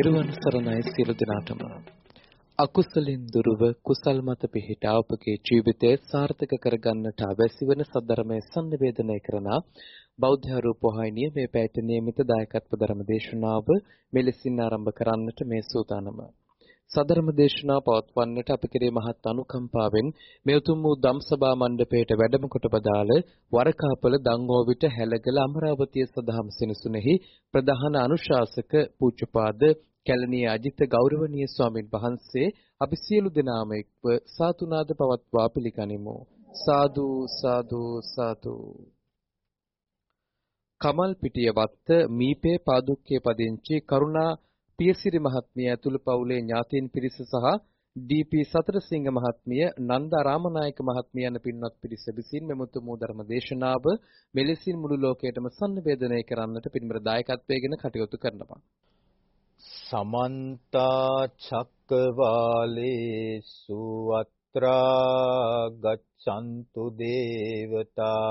තෙරුවන් සරණයි සියලු දෙනාටම. අකුසලින් දුරව කුසල් මත පිහිටා ඔබගේ ජීවිතය සාර්ථක කරගන්නට අවශ්‍ය වන සද්ධර්මයේ sannivedanaya කරන බෞද්ධ රූපවාහිනිය මේ පැයට නියමිත දායකත්ව ධර්ම දේශනාව මෙලෙසින් ආරම්භ කරන්නට මේ සූදානම. සදර්ම දේශනා පවත්වන්නට අප කෙරේ මහත් අනුකම්පාවෙන් මේ උතුම් වූ ධම්සභා මණ්ඩපයට වැඩම කොට බදාළ වරකාපල දංගෝවිට හැලගල අමරාවතිය සදහම් සෙනසුනේහි ප්‍රධාන අනුශාසක පූජ්‍යපාද කැලණිය අජිත ගෞරවනීය ස්වාමින් වහන්සේ අපි සියලු දෙනාම එක්ව සාතුනාද පවත්වා පිළිගනිමු. සාදු සාදු සාදු. කමල් පිටිය වත්ත මීපේ පාදුක්කේ පදිංචි කරුණා පියසිරි මහත්මිය ඇතුළු පවුලේ ඥාතීන් පිරිස සහ ඩී.පී. සතරසිංහ මහත්මිය නන්ද රාමනායක මහත්මිය යන පින්වත් පිරිස විසින් මෙමුතු මූ ධර්ම දේශනාව මෙලෙසින් මුළු ලෝකයටම සංනිවේදනය කරන්නට පින්බර දායකත්වයෙන් කටයුතු කරනවා. සමන්ත චක්කවාලේසු අත්‍රා ගච්ඡන්තු දේවතා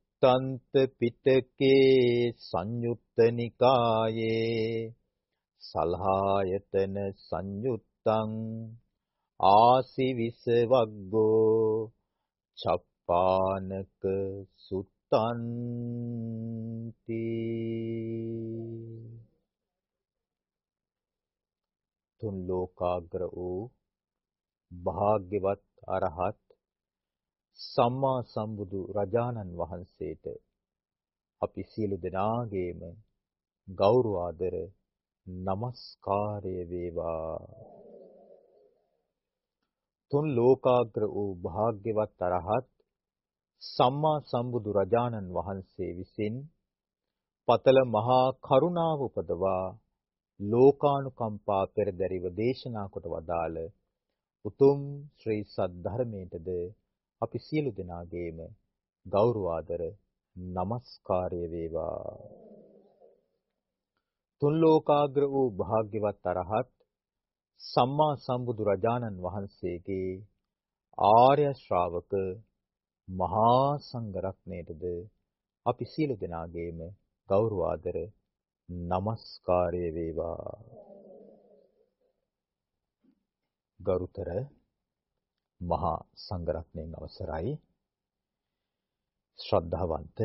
සුත්තන්ත පිටකේ සංයුත්ත නිකායේ සල්හායතන සංයුත්තං ආසිවිස වග්ගෝ චප්පානක සුත්තන්ති. තුන් ලෝකාග්‍ර වූ භාග්‍යවත් අරහත් සම්මා සම්බුදු රජාණන් වහන්සේට අපි සියලු දෙනාගේම ගෞරව ආදර නමස්කාරය වේවා. තුන් ලෝකාග්‍ර වූ භාග්‍යවත් අරහත් සම්මා සම්බුදු රජාණන් වහන්සේ විසින් පතල මහා කරුණාව උපදවා ලෝකානුකම්පා පෙරදරිව දේශනා කොට වදාළ උතුම් ශ්‍රී සද්ධර්මයටද අපි සියලු දෙනාගේම ගෞරවාදර নমස්කාරය වේවා. තුන් ලෝකාග්‍ර වූ භාග්‍යවත් අරහත් සම්මා සම්බුදු රජාණන් වහන්සේගේ ආර්ය ශ්‍රාවක මහා සංඝරත්නයටද අපි සියලු දෙනාගේම ගෞරවාදර নমස්කාරය වේවා. ගරුතර මහා සංඝරත්නයන් අවසරයි. ශ්‍රද්ධාවන්ත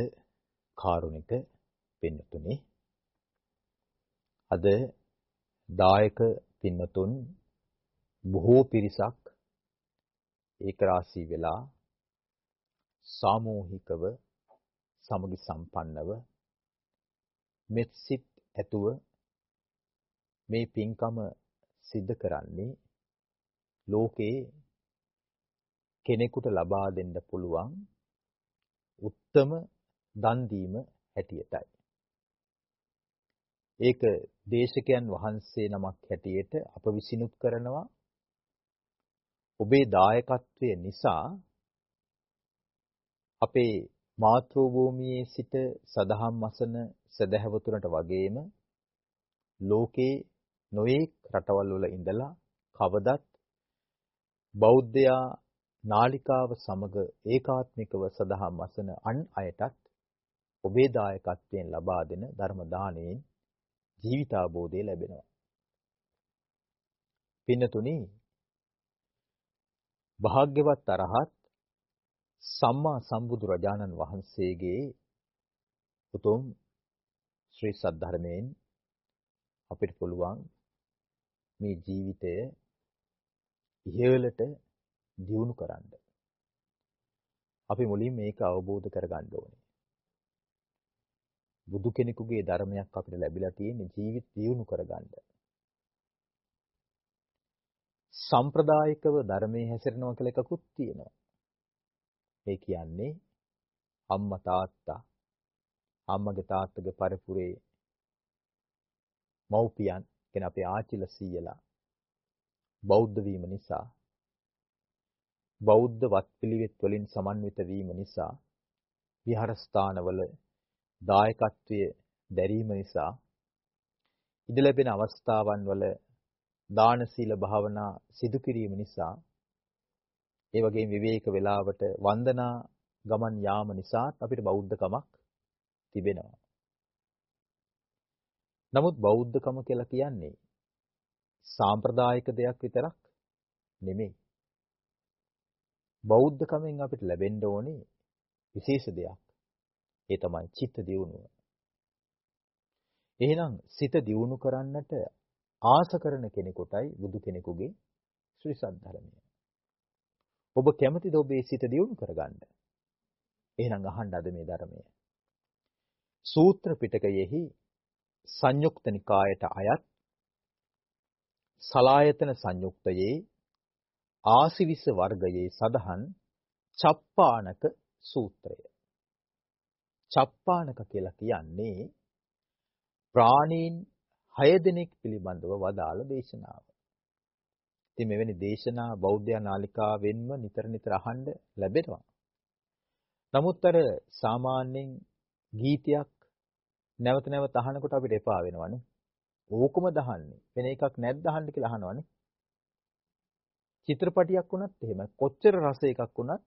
කාරුණික පින්තුනි අද දායක පින්නතුන් බොහෝ පිරිසක් ඒකරාශී වෙලා සාමූහිකව සමගි සම්පන්නව මෙත්සිට ඇතුව මේ පින්කම සිද්ධ කරන්නේ ලෝකේ කෙනෙකුට ලබා දෙන්න පුළුවන් උත්තම දන් දීම හැටියටයි. ඒක දේශකයන් වහන්සේ නමක් හැටියට අප විසිනුත් කරනවා. ඔබේ දායකත්වය නිසා අපේ මාතෘ භූමියේ සිට සදහම් අසන සදහැවතුනට වගේම ලෝකේ නොඑක් රටවල් වල ඉඳලා කවදත් බෞද්ධයා නාලිකාව සමග ඒකාත්මිකව සදහම් අසන අන් අයටත් ඔබේ දායකත්වයෙන් ලබා දෙන ධර්ම දාණයෙන් ජීවිතාබෝධය ලැබෙනවා. පින්නතුනි භාග්‍යවත් අරහත් සම්මා සම්බුදු රජාණන් වහන්සේගේ උතුම් ශ්‍රී සද්ධර්මයෙන් අපිට පුළුවන් මේ ජීවිතය ඉහළට දියුණු කරන්න. අපි මුලින් මේක අවබෝධ කරගන්න ඕනේ. බුදු කෙනෙකුගේ ධර්මයක් අපිට ලැබිලා තියෙන ජීවිත දියුණු කරගන්න. සම්ප්‍රදායිකව ධර්මයේ හැසිරෙනවා කියලා එකකුත් තියෙනවා. ඒ කියන්නේ අම්මා තාත්තා අම්මගේ තාත්තගේ පරපුරේ මව්පියන් කියන අපේ ආච්චිලා සීයලා බෞද්ධ වීම නිසා බෞද්ධ වත්පිළිවෙත් වලින් සමන්විත වීම නිසා විහාරස්ථානවල දායකත්වයේ දැරීම නිසා ඉඩ ලැබෙන අවස්ථාවන් වල දාන සීල භාවනා සිදු කිරීම නිසා ඒ වගේම විවේක වේලාවට වන්දනා ගමන් යාම නිසා අපිට බෞද්ධකමක් තිබෙනවා. නමුත් බෞද්ධකම කියලා කියන්නේ සාම්ප්‍රදායික දෙයක් විතරක් නෙමෙයි. බෞද්ධකමෙන් අපිට ලැබෙන්න ඕනේ විශේෂ දෙයක්. ඒ තමයි චිත්ත දියුණුව. එහෙනම් සිත දියුණු කරන්නට ආස කරන කෙනෙකුටයි බුදු කෙනෙකුගේ ශ්‍රී සද්ධර්මය. ඔබ කැමතිද ඔබේ සිත දියුණු කරගන්න? එහෙනම් අහන්න අද මේ ධර්මය. සූත්‍ර පිටකයෙහි සංයුක්ත නිකායට අයත් සලායතන සංයුක්තයේ ආසිවිස වර්ගයේ සඳහන් චප්පානක සූත්‍රය. චප්පානක කියලා කියන්නේ ප්‍රාණීන් 6 දෙනෙක් පිළිබඳව වදාළ දේශනාව. ඉතින් මෙවැනි දේශනා බෞද්ධ නාලිකාවෙන්ම නිතර නිතර අහන්න ලැබෙනවා. නමුත් අර සාමාන්‍යයෙන් ගීතයක් නැවත නැවත අහනකොට අපිට එපා වෙනවනේ. ඕකම දහන්නේ. වෙන එකක් නැද්ද අහන්න කියලා අහනවනේ. චිත්‍රපටියක් වුණත් එහෙමයි. කොච්චර රස එකක් වුණත්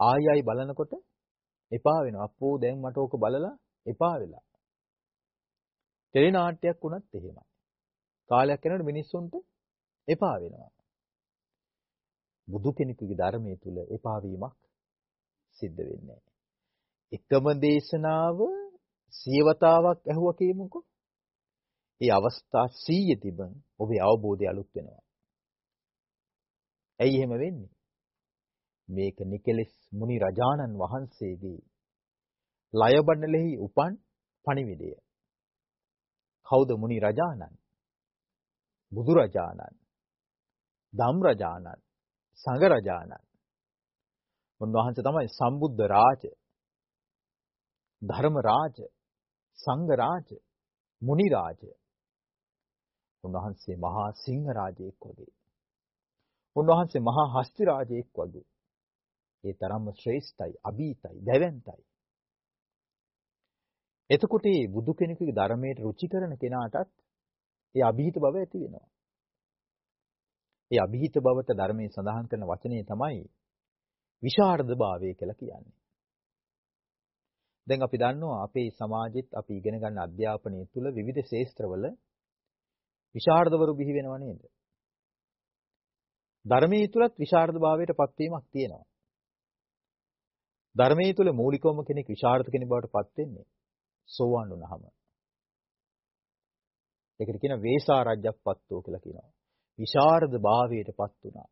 ආයි ආයි බලනකොට එපා වෙනවා. අපෝ දැන් මට ඕක බලලා එපා වෙලා. ටෙලි නාට්‍යයක් වුණත් එහෙමයි. කාලයක් යනකොට මිනිස්සුන්ට එපා වෙනවා. බුදු කෙනෙකුගේ ධර්මයේ තුල එපා වීමක් සිද්ධ වෙන්නේ එකම දේශනාව සියවතාවක් ඇහුවා කියමුකෝ. ඒ අවස්ථා 100 තිබන් ඔබේ අවබෝධය අලුත් වෙනවා. ඇයි එහෙම වෙන්නේ? මේක නිකලෙස් මුනි රජාණන් වහන්සේගේ ලයබණලෙහි උපන් පණිවිඩය. කවුද මුනි රජාණන්? බුදු රජාණන්, ධම් රජාණන්, සංඝ රජාණන්. උන්වහන්සේ තමයි සම්බුද්ධ රාජ, ධර්ම රාජ, සංඝ රාජ, මුනි රාජ. උන්වහන්සේ මහා සිංහ රාජයෙක් වගේ. උන්වහන්සේ මහා හස්ති රාජයෙක් වගේ. ඒ තරම්ම ශ්‍රේෂ්ඨයි, අභීතයි, දැවැන්තයි. එතකොට මේ බුදු කෙනෙකුගේ ධර්මයට රුචි කරන කෙනාටත් ඒ අභීත බව ඇති වෙනවා. ඒ අභීත බවට ධර්මයේ සඳහන් කරන වචනේ තමයි විශාරද භාවය කියලා කියන්නේ. දැන් අපි දන්නවා අපේ සමාජෙත් අපි ඉගෙන ගන්න අධ්‍යාපනය තුළ විවිධ ශාස්ත්‍රවල විශාරදවරු බිහි වෙනව නේද? ධර්මයේ තුලත් විශාරද භාවයට පත්වීමක් තියෙනවා. ධර්මයේ තුල මූලිකවම කෙනෙක් විශාරද කෙනෙක් බවට පත් වෙන්නේ සෝවාන් වුණාම. ඒකට කියන වේසාරජ්‍යප්පත්තෝ කියලා කියනවා. විශාරද භාවයට පත් වුණා.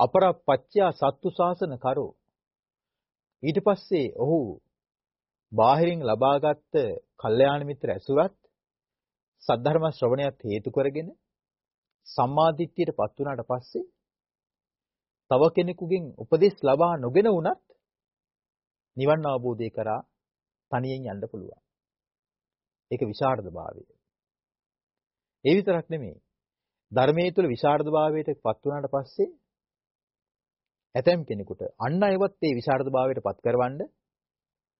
අපරප්පච්චා සත්තු ශාසන කරෝ. ඊට පස්සේ ඔහු බාහිරින් ලබාගත් කල්යාණ මිත්‍ර ඇසුරත් සද්ධර්ම ශ්‍රවණයත් හේතු කරගෙන සම්මාදිට්ඨියට පත් වුණාට පස්සේ තව කෙනෙකුගෙන් උපදෙස් ලබා නොගෙන වුණත් නිවන් අවබෝධය කරා තනියෙන් යන්න පුළුවන්. ඒක විශාරද භාවය. ඒ විතරක් නෙමෙයි. ධර්මයේ තුල විශාරද භාවයට පත් වුණාට පස්සේ ඇතැම් කෙනෙකුට අන් අයවත් ඒ විශාරද භාවයට පත් කරවන්න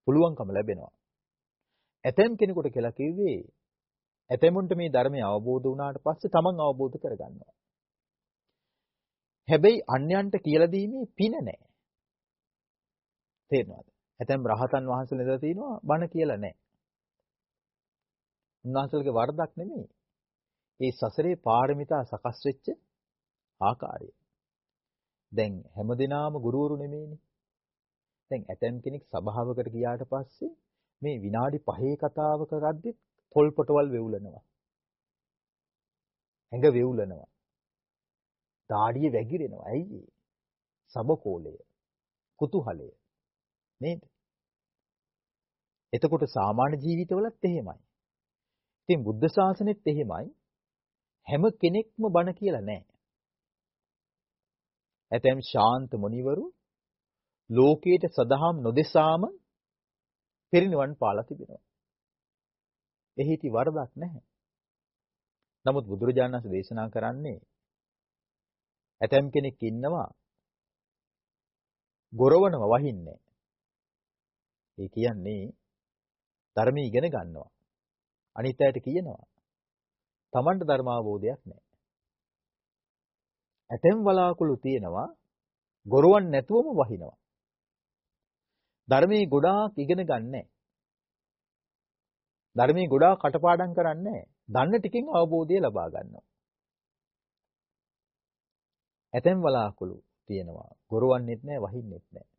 පුළුවන්කම ලැබෙනවා. ඇතැම් කෙනෙකුට කියලා කිව්වේ ඇතැමුන්ට මේ ධර්මය අවබෝධ වුණාට පස්සේ තමන් අවබෝධ කරගන්නවා. හැබැයි අන්‍යයන්ට කියලා දීමේ පින නැහැ. තේරෙනවද? ඇතැම් රහතන් වහන්සේලා ඉඳලා තිනවා බණ කියලා නැහැ. උන්වහන්සේලගේ වරදක් නෙමෙයි. ඒ සසරේ පාරමිතා සකස් වෙච්ච ආකාරය. දැන් හැමදිනාම ගුරුවරු නෙමෙයිනේ. දැන් ඇතැම් කෙනෙක් සභාවකට ගියාට පස්සේ මේ විනාඩි 5 කතාව කරද්දි තොල්පටවල් වෙවුලනවා. ඇඟ වෙවුලනවා. දාඩිය වැగిරෙනවා. ඇයි ඒ? සබකෝලය. කුතුහලය. නේද? එතකොට සාමාන්‍ය ජීවිතවලත් එහෙමයි. ඉතින් බුද්ධ ශාසනෙත් එහෙමයි. හැම කෙනෙක්ම බණ කියලා නැහැ. ඇතැම් ශාන්ත මුනිවරු ලෝකයට සදහම් නොදෙසාම පිරිනිවන් පාලා තිබෙනවා. එහිටි වරදක් නැහැ. නමුත් බුදුරජාණන් වහන්සේ දේශනා කරන්නේ ඇතැම් කෙනෙක් ඉන්නවා ගොරවනම වහින්නේ. ඒ කියන්නේ ධර්ම ඉගෙන ගන්නවා. අනිත් අයට කියනවා. Tamanට ධර්මාවබෝධයක් නැහැ. ඇතැම් වලාකුළු තියෙනවා ගොරවන් නැතුවම වහිනවා. ධර්මයේ ගොඩාක් ඉගෙන ගන්නෑ. ධර්මයේ ගොඩාක් කටපාඩම් කරන්නේ දන්න ටිකෙන් අවබෝධය ලබා ගන්නවා. ඇතැම් වලාකුළු තියෙනවා. ගොරවන්නෙත් නැහැ, වහින්නෙත් නැහැ.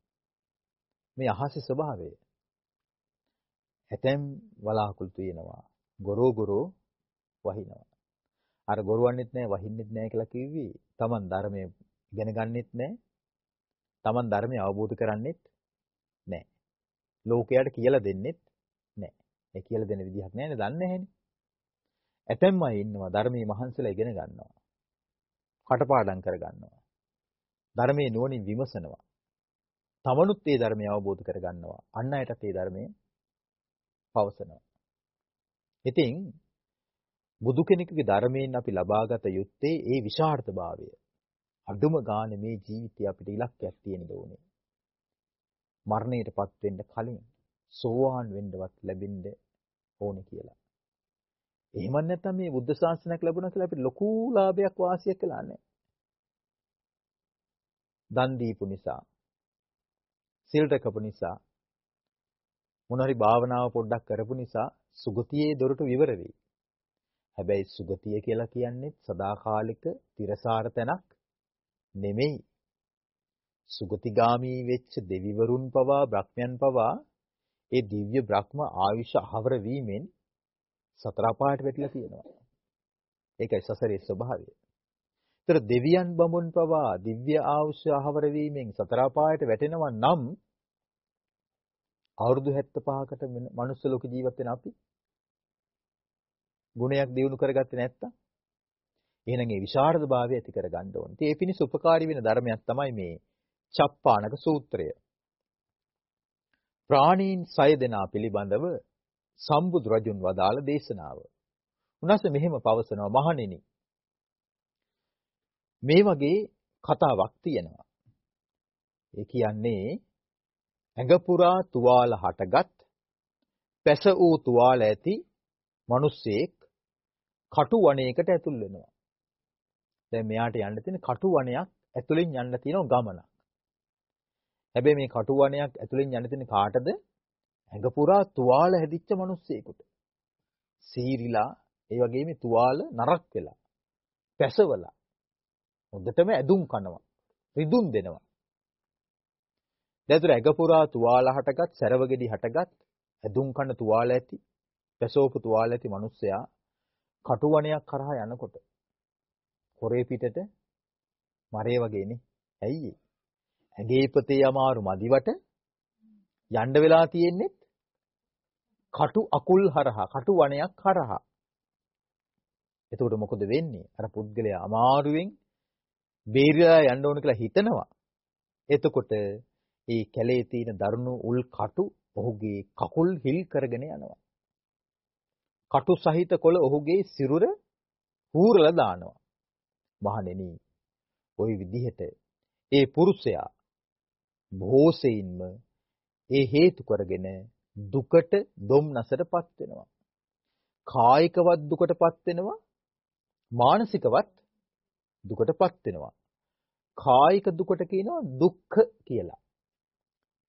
මේ අහසේ ස්වභාවය. ඇතැම් වලාකුළු තියෙනවා. ගොරෝ ගොරෝ වහිනවා. අර ගොරවන්නෙත් නැහැ, වහින්නෙත් නැහැ කියලා කිව්වි. Taman ධර්මයේ ඉගෙන ගන්නෙත් නැහැ. Taman ධර්මය අවබෝධ කරන්නෙත් නැහැ. ලෝකයට කියලා දෙන්නෙත් නැහැ. ඒ කියලා දෙන විදිහක් නැහැ නේ, දන්නේ නැහෙනේ. ඇතැම් අය ඉන්නවා ධර්මයේ මහන්සිලා ඉගෙන ගන්නවා. කටපාඩම් කර ගන්නවා. ධර්මයේ නුවණින් විමසනවා. තමනුත් ඒ ධර්මය අවබෝධ කර ගන්නවා. අන් අයටත් ඒ ධර්මය පවසනවා. ඉතින් බුදු කෙනෙකුගේ ධර්මයෙන් අපි ලබාගත යුත්තේ ඒ විශාර්ථභාවය. අදුම ගානේ මේ ජීවිතය අපිට ඉලක්කයක් තියෙන්න ඕනේ. මරණයටපත් වෙන්න කලින් සෝවාන් වෙන්නවත් ලැබෙන්න ඕනේ කියලා. එහෙම නැත්නම් මේ බුද්ධ ශාසනයක් ලැබුණා කියලා අපිට ලොකු ලාභයක් වාසියක් කළා නැහැ. දන් දීපු නිසා, සිල් රැකපු නිසා, මොනරි භාවනාව පොඩ්ඩක් කරපු නිසා සුගතියේ දොරටු විවර වෙයි. හැබැයි සුගතිය කියලා කියන්නේ සදාකාලික තිරසාර තැනක් නෙමෙයි. සුගතිගාමී වෙච්ච දෙවිවරුන් පවා බ්‍රහ්මයන් පවා ඒ දිව්‍ය බ්‍රහ්ම ආයුෂ අහවර වීමෙන් සතර අපායට වැටිලා තියෙනවා. ඒකයි සසරේ ස්වභාවය. ඒතර දෙවියන් බඹුන් පවා දිව්‍ය ආයුෂ අහවර වීමෙන් සතර අපායට වැටෙනවා නම් අවුරුදු 75කට මනුස්ස ලෝක ජීවත් වෙන අපි ගුණයක් දියුණු කරගත්තේ නැත්තම් එහෙනම් ඒ විශාරද භාවය ඇති කරගන්න ඕනේ. ඉතින් ඒ පිණිස උපකාරී වෙන ධර්මයක් තමයි මේ චප්පාණක සූත්‍රය. ප්‍රාණීන් 6 දෙනා පිළිබඳව සම්බුදු රජුන් වදාළ දේශනාව. උන්වහන්සේ මෙහෙම පවසනවා මහණෙනි. මේ වගේ කතාවක් තියෙනවා. ඒ කියන්නේ ඇඟ පුරා තුවාල හටගත් පැස වූ තුවාල ඇති මිනිස්සෙක් කටු වණයකට ඇතුල් වෙනවා. දැන් මෙයාට යන්න තියෙන කටු වණයක් ඇතුලෙන් යන්න තියෙන ගමනක්. හැබැයි මේ කටු වණයක් ඇතුලෙන් යන්න තියෙන කාටද? ඇඟ පුරා තුවාල හැදිච්ච මිනිස්සෙකුට. සීරිලා ඒ වගේම තුවාල නරක් වෙලා. පැසවලා. හොඳටම ඇදුම් කනවා. රිදුම් දෙනවා. දැතුර ඇඟ පුරා තුවාල හටගත්, සැරවගෙඩි හටගත්, ඇදුම් කන තුවාල ඇති, පැසෝපු තුවාල ඇති මිනිස්සයා කටුවණයක් කරහා යනකොට හොරේ පිටට මරේ වගේනේ. ඇයි ඒ? ඇඟේ ඉපතේ අමාරු මදිවට යන්න වෙලා තියෙන්නේ කටු අකුල් හරහා කටු වණයක් හරහා. එතකොට මොකද වෙන්නේ? අර පුද්ගලයා අමාරුවෙන් බේරිලා යන්න ඕන කියලා හිතනවා. එතකොට ඒ කැලේ තියෙන දරුණු උල් කටු ඔහුගේ කකුල් හිල් කරගෙන යනවා. කටු සහිත කොළ ඔහුගේ සිරුර හූරලා දානවා. මහණෙනි, ওই විදිහට ඒ පුරුෂයා භෝසෙයින්ම ඒ හේතු කරගෙන දුකට දුම්නසටපත් වෙනවා. කායිකවත් දුකටපත් වෙනවා මානසිකවත් දුකටපත් වෙනවා. කායික දුකට කියනවා දුක්ඛ කියලා.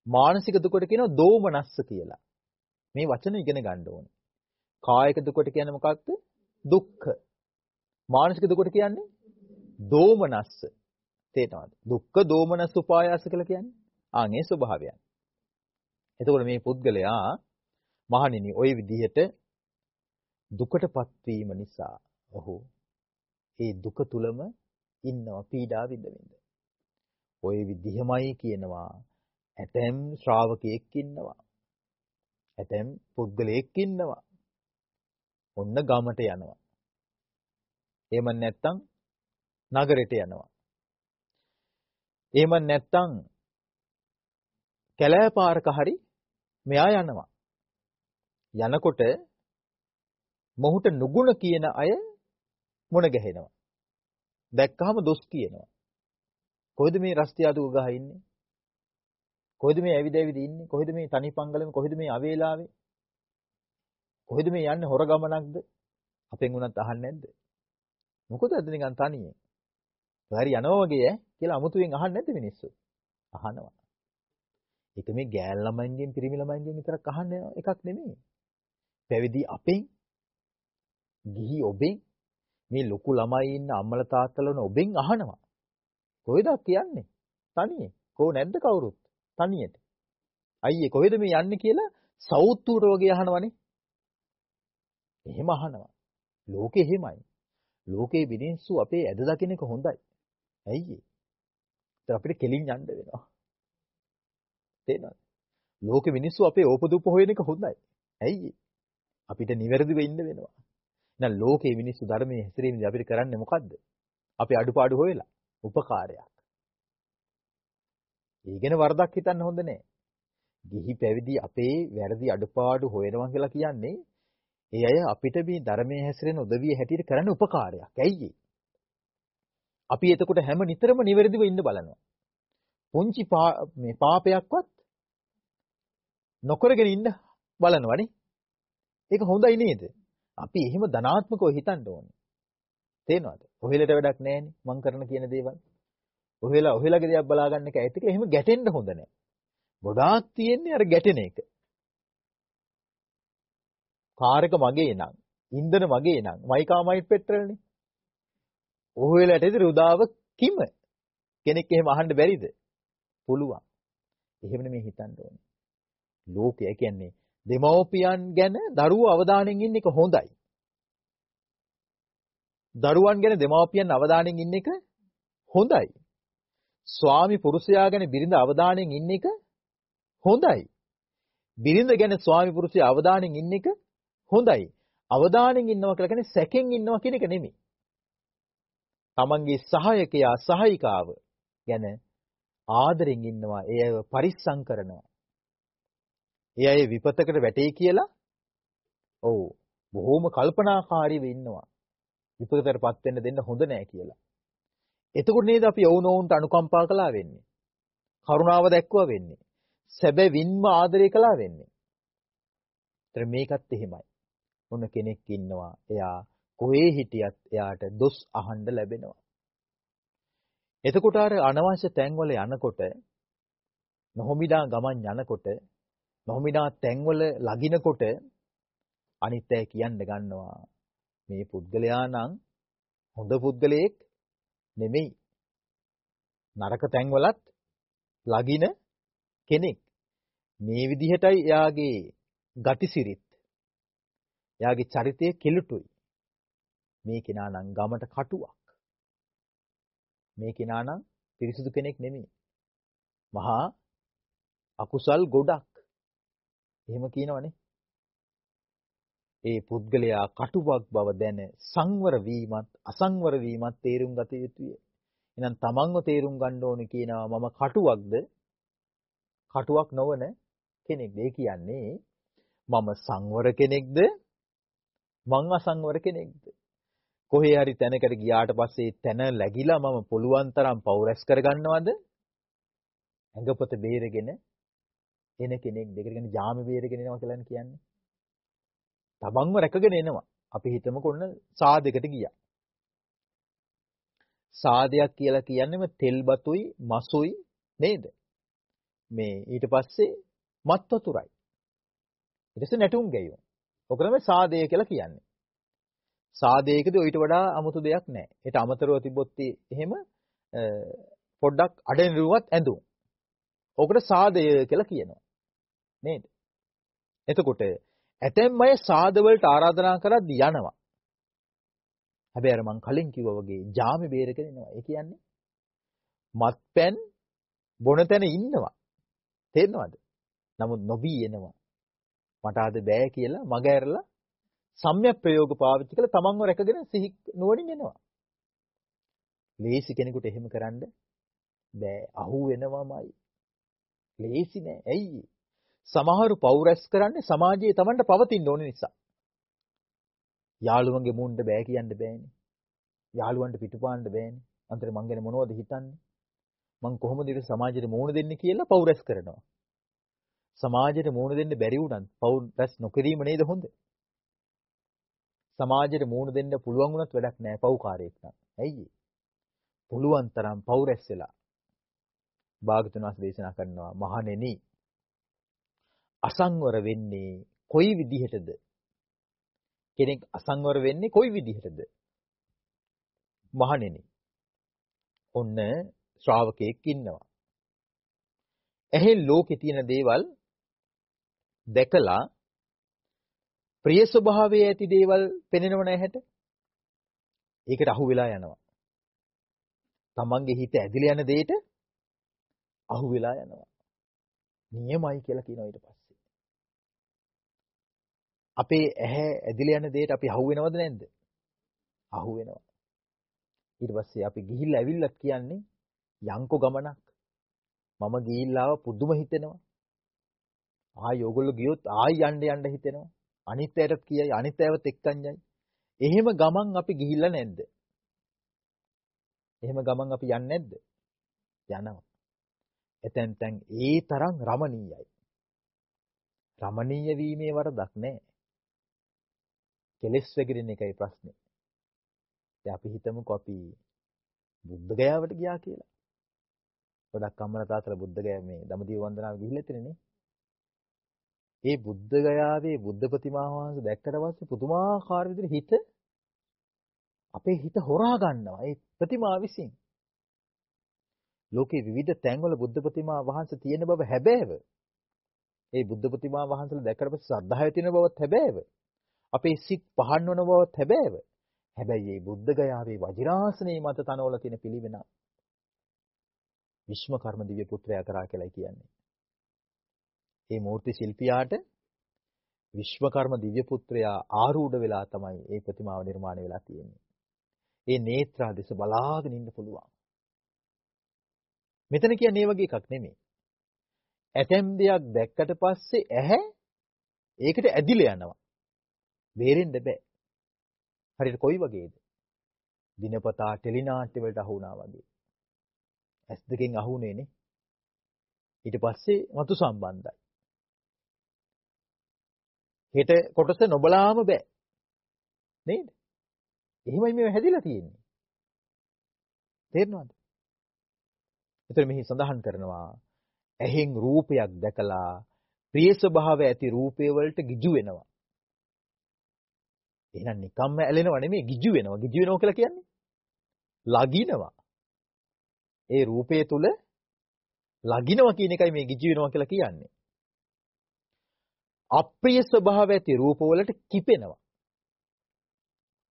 මානසික දුකට කියනවා දෝමනස්ස කියලා. මේ වචන ඉගෙන ගන්න ඕනේ. කායික දුකට කියන්නේ මොකක්ද? දුක්ඛ. මානසික දුකට කියන්නේ දෝමනස්ස. තේනවද? දුක්ඛ දෝමනස්ස උපායාස කියලා කියන්නේ. ආන්ගේ ස්වභාවයන්. එතකොට මේ පුද්ගලයා මහණෙනි ওই විදිහට දුකටපත් වීම නිසා ඔහු ඒ දුක තුලම ඉන්නවා පීඩා විඳින්න. ওই විදිහමයි කියනවා ඇතැම් ශ්‍රාවකයෙක් ඉන්නවා. ඇතැම් පුද්ගලයෙක් ඉන්නවා. ඔන්න ගමට යනවා. එහෙම නැත්නම් නගරෙට යනවා. එහෙම නැත්නම් කැලෑ පාරක හරි මෙයා යනවා. යනකොට මොහුට නුගුණ කියන අය මුණ ගැහෙනවා. දැක්කහම දොස් කියනවා. කොහෙද මේ රස්තියාදුක ගහ ඉන්නේ? කොහෙද මේ ඇවිද ඇවිද ඉන්නේ? කොහෙද මේ තනි පංගලෙම කොහෙද මේ අවේලාවේ? කොහෙද මේ යන්නේ හොර ගමනක්ද? අපෙන් උනත් අහන්නේ නැද්ද? මොකදද නිකන් තනියෙන්? හරි යනවා වගේ ඈ කියලා අමුතුවෙන් අහන්නේ නැද්ද මිනිස්සු? අහනවා. ඒක මේ ගෑල් ළමයින්ගෙන් පිරිමි ළමයින්ගෙන් විතරක් අහන්න එකක් නෙමෙයි. පැවිදි අපෙන් ගිහි ඔබෙන් මේ ලොකු ළමයි ඉන්න අම්මලා තාත්තලා ඔබෙන් අහනවා. කොහෙද කියන්නේ? තනියෙන්. කෝ නැද්ද කවුරුත්? තනියට. අයියේ කොහෙද මේ යන්නේ කියලා සෞතුර වගේ අහනවනේ. එහෙම අහනවා. ලෝකෙ එහෙමයි. ලෝකේ මිනිස්සු අපේ ඇද දකින්න එක හොඳයි. ඇයි ඒ? අපිට කෙලින් යන්න වෙනවා. තේනවද? ලෝකෙ මිනිස්සු අපේ ඕපදූප හොයන එක හොඳයි. ඇයි අපිට නිවැරදිව ඉන්න වෙනවා. එහෙනම් ලෝකේ මිනිස්සු ධර්මයේ හැසිරීමේදී අපිට කරන්නේ මොකද්ද? අපි අඩුපාඩු හොයලා උපකාරයක්. ඊගෙන වරදක් හිතන්න හොඳ නෑ. ගිහි පැවිදි අපේ වැරදි අඩුපාඩු හොයනවා කියලා කියන්නේ ඒ අය අපිට මේ ධර්මයේ හැසිරෙන උදවිය හැටියට කරන්න උපකාරයක්. ඇයි අපි එතකොට හැම නිතරම නිවැරදිව ඉන්න බලනවා. පුංචි මේ පාපයක්වත් නොකරගෙන ඉන්න බලනවනේ. ඒක හොඳයි නේද? අපි එහෙම ධනාත්මකව හිතන්න ඕනේ. තේනවද? ඔහෙලට වැඩක් නැහැනේ මං කරන කියන දේවල්. ඔහෙලා ඔහෙලගේ දේවල් බලා ගන්න එක ඇත්තට එහෙම ගැටෙන්න හොඳ නැහැ. ගොඩාක් තියෙන්නේ අර ගැටෙන එක. කාර් එක මගේ නම්, ඉන්ධන මගේ නම්, මයිකාමයිට් පෙට්‍රල්නේ. ඔහෙලට ඉතින් උදාව කිම? කෙනෙක් එහෙම අහන්න බැරිද? පුළුවන්. එහෙම නෙමෙයි හිතන්න ඕනේ. ලෝකය කියන්නේ දෙමව්පියන් ගැන දරුවෝ අවධානයෙන් ඉන්න එක හොඳයි. දරුවන් ගැන දෙමව්පියන් අවධානයෙන් ඉන්න එක හොඳයි. ස්වාමි පුරුෂයා ගැන බිරිඳ අවධානයෙන් ඉන්න එක හොඳයි. බිරිඳ ගැන ස්වාමි පුරුෂයා අවධානයෙන් ඉන්න එක හොඳයි. අවධානයෙන් ඉන්නවා කියලා කියන්නේ සැකෙන් ඉන්නවා කියන එක නෙමෙයි. තමන්ගේ සහායකයා සහායිකාව ගැන ආදරෙන් ඉන්නවා. ඒ අයව පරිස්සම් කරනවා. ඒ අය විපතකට වැටේ කියලා ඔව් බොහොම කල්පනාකාරීව ඉන්නවා. විපතකටපත් වෙන්න දෙන්න හොඳ නෑ කියලා. එතකොට නේද අපි යවුනෝන්ට අනුකම්පා කළා වෙන්නේ. කරුණාව දැක්වුවා වෙන්නේ. සැබවින්ම ආදරය කළා වෙන්නේ. ඒතර මේකත් එහෙමයි. මොන කෙනෙක් ඉන්නවා. එයා කොහේ හිටියත් එයාට දොස් අහන්න ලැබෙනවා. එතකොට අර අනවශ්‍ය තැන්වල යනකොට නොහොමිඩා ගමන් යනකොට නොහොමිඩා තැන්වල ලගිනකොට අනිත් අය කියන්න ගන්නවා මේ පුද්ගලයා නම් හොඳ පුද්ගලයෙක් නෙමෙයි. නරක තැන්වලත් ලගින කෙනෙක්. මේ විදිහටයි එයාගේ ගතිසිරිත්. එයාගේ චරිතය කෙලුටුයි. මේ කෙනා නම් ගමට කටුවක්. මේ කෙනා නම් පිරිසුදු කෙනෙක් නෙමෙයි. මහා අකුසල් ගොඩක්. එහෙම කියනවනේ. ඒ පුද්ගලයා කටුවක් බව දැන සංවර වීමත් අසංවර වීමත් තේරුම් ගත යුතුය. එහෙනම් තමන්ව තේරුම් ගන්න ඕනේ කියනවා මම කටුවක්ද? කටුවක් නොවන කෙනෙක්ද? ඒ කියන්නේ මම සංවර කෙනෙක්ද? මං අසංවර කෙනෙක්ද? කොහේ හරි තැනකට ගියාට පස්සේ තැන läගිලා මම පුළුවන් තරම් පෞරස් කරගන්නවද? ඇඟපත බේරගෙන එන කෙනෙක් දෙකට කියන්නේ ජාම බේරගෙන එනවා කියලා කියන්නේ. තමන්ව රැකගෙන එනවා. අපි හිතමුකෝ ඔන්න සාදයකට ගියා. සාදයක් කියලා කියන්නේම තෙල් බතුයි මසුයි නේද? මේ ඊට පස්සේ මත් වතුරයි. ඊට පස්සේ නැටුම් ගැයුම්. ඔක තමයි සාදය කියලා කියන්නේ. සාදයකදී ඊට වඩා 아무තු දෙයක් නැහැ. ඒට අමතරව තිබොත් එහෙම පොඩ්ඩක් අඩෙන් ඇඳුම්. ඔකට සාදය කියලා කියනවා. නේද? එතකොට ඇතැම් අය සාද වලට ආරාධනා කරද්දී යනවා. හැබැයි අර මං කලින් කිව්වා වගේ ජාමේ බේරගෙන එනවා. ඒ කියන්නේ මත්පැන් බොන තැන ඉන්නවා. තේරෙනවද? නමුත් නොබී එනවා. මට අද බෑ කියලා මග ඇරලා සම්‍යක් ප්‍රයෝග පාවිච්චි කරලා තමන්ව රැකගෙන සිහි නුවණින් එනවා. ලේසි කෙනෙකුට එහෙම කරන්න බෑ. අහු වෙනවමයි. ලේසි නෑ. ඇයි? සමහරු පෞරස් කරන්නේ සමාජයේ Tamanට පවතින්න ඕන නිසා. යාළුවන්ගේ මුණ්ඩ බෑ කියන්න බෑනේ. යාළුවන්ට පිටුපාන්න බෑනේ. අන්තර මං ගැන මොනවද හිතන්නේ? මං කොහොමද ඉතින් සමාජයට මුණ දෙන්නේ කියලා පෞරස් කරනවා. සමාජයට මුණ දෙන්න බැරි වුණත් පෞරස් නොකිරීම නේද හොඳ? සමාජයට මුණ දෙන්න පුළුවන් වුණත් වැඩක් නෑ පෞකාරයෙක් නම්. ඇයි? පුළුවන් තරම් පෞරස් වෙලා භාගතුන් වහන්සේ දේශනා කරනවා මහණෙනි අසංවර වෙන්නේ කොයි විදිහටද? කෙනෙක් අසංවර වෙන්නේ කොයි විදිහටද? මහණෙනි ඔන්න ශ්‍රාවකෙක් ඉන්නවා. එහේ ලෝකේ තියෙන දේවල් දැකලා ප්‍රිය ස්වභාවයේ ඇති දේවල් පෙනෙනව නැහැට ඒකට අහු වෙලා යනවා. තමන්ගේ හිත ඇදිලා යන දෙයට අහු වෙලා යනවා. නියමයි කියලා කියනවා ඊට පස්සේ. අපේ ඇහැ ඇදිලා යන දෙයට අපි අහු වෙනවද නැද්ද? අහු වෙනවා. ඊට පස්සේ අපි ගිහිල්ලා ඇවිල්ලත් කියන්නේ යංකෝ ගමනක්. මම ගිහිල්ලාව පුදුම හිතෙනවා. ආයි ඕගොල්ලෝ ගියොත් ආයි යන්න යන්න හිතෙනවා. අනිත් අයටත් කියයි අනිත් අයවත් එක්කන් යයි. එහෙම ගමන් අපි ගිහිල්ලා නැද්ද? එහෙම ගමන් අපි යන්නේ නැද්ද? යනවා. එතෙන් තැන් ඒ තරම් රමණීයයි. රමණීය වීමේ වරදක් නැහැ. කෙලස් වැగిරෙන එකයි ප්‍රශ්නේ. දැන් අපි හිතමුකෝ අපි බුද්ධ ගයාවට ගියා කියලා. ගොඩක් අම්මලා තාත්තලා බුද්ධ ගයා මේ දඹදිව වන්දනාව ගිහිල්ලා තියෙනනේ. ඒ බුද්ධ ගයාවේ බුද්ධ ප්‍රතිමා වහන්සේ දැක්කට පස්සේ පුදුමාකාර විදිහට හිත අපේ හිත හොරා ගන්නවා ඒ ප්‍රතිමා විසින්. ලෝකේ විවිධ තැන්වල බුද්ධ ප්‍රතිමා වහන්සේ තියෙන බව හැබෑව. ඒ බුද්ධ ප්‍රතිමා වහන්සේලා දැක්කට පස්සේ ශ්‍රද්ධාව තියෙන බවත් හැබෑව. අපේ සිත් පහන් වන බවත් හැබෑව. හැබැයි මේ බුද්ධ ගයාවේ වජිරාසනේ මත තනවල තියෙන පිළිවෙන විශ්වකර්ම දිව්‍ය පුත්‍රයා කරා කියලා කියන්නේ. මේ මූර්ති ශිල්පියාට විශ්වකර්ම දිව්‍ය පුත්‍රයා ආරූඪ වෙලා තමයි මේ ප්‍රතිමාව නිර්මාණය වෙලා තියෙන්නේ. ඒ නේත්‍රා දෙස බලාගෙන ඉන්න පුළුවන්. මෙතන කියන්නේ ඒ වගේ එකක් නෙමෙයි. ඇතැම් දෙයක් දැක්කට පස්සේ ඇහැ ඒකට ඇදිලා යනවා. බේරෙන්න බෑ. හරියට කොයි වගේද? දිනපතා ටෙලිනාට්‍ය වලට අහු වුණා වගේ. ඇස් දෙකෙන් අහුනේ නේ. ඊට පස්සේ මතු සම්බන්ධයි. හෙට කොටස නොබලාම බෑ. නේද? එහෙමයි මේව හැදිලා තියෙන්නේ. තේරෙනවද? එතන මෙහි සඳහන් කරනවා ඇහෙන් රූපයක් දැකලා ප්‍රිය ස්වභාවය ඇති රූපේ වලට ගිජු වෙනවා. එහෙනම් නිකම්ම ඇලෙනව නෙමෙයි ගිජු වෙනවා. ගිජු වෙනවා කියලා කියන්නේ ලගිනවා. ඒ රූපය තුල ලගිනවා කියන එකයි මේ ගිජු වෙනවා කියලා කියන්නේ. අප්‍රිය ස්වභාවය ඇති රූප වලට කිපෙනවා.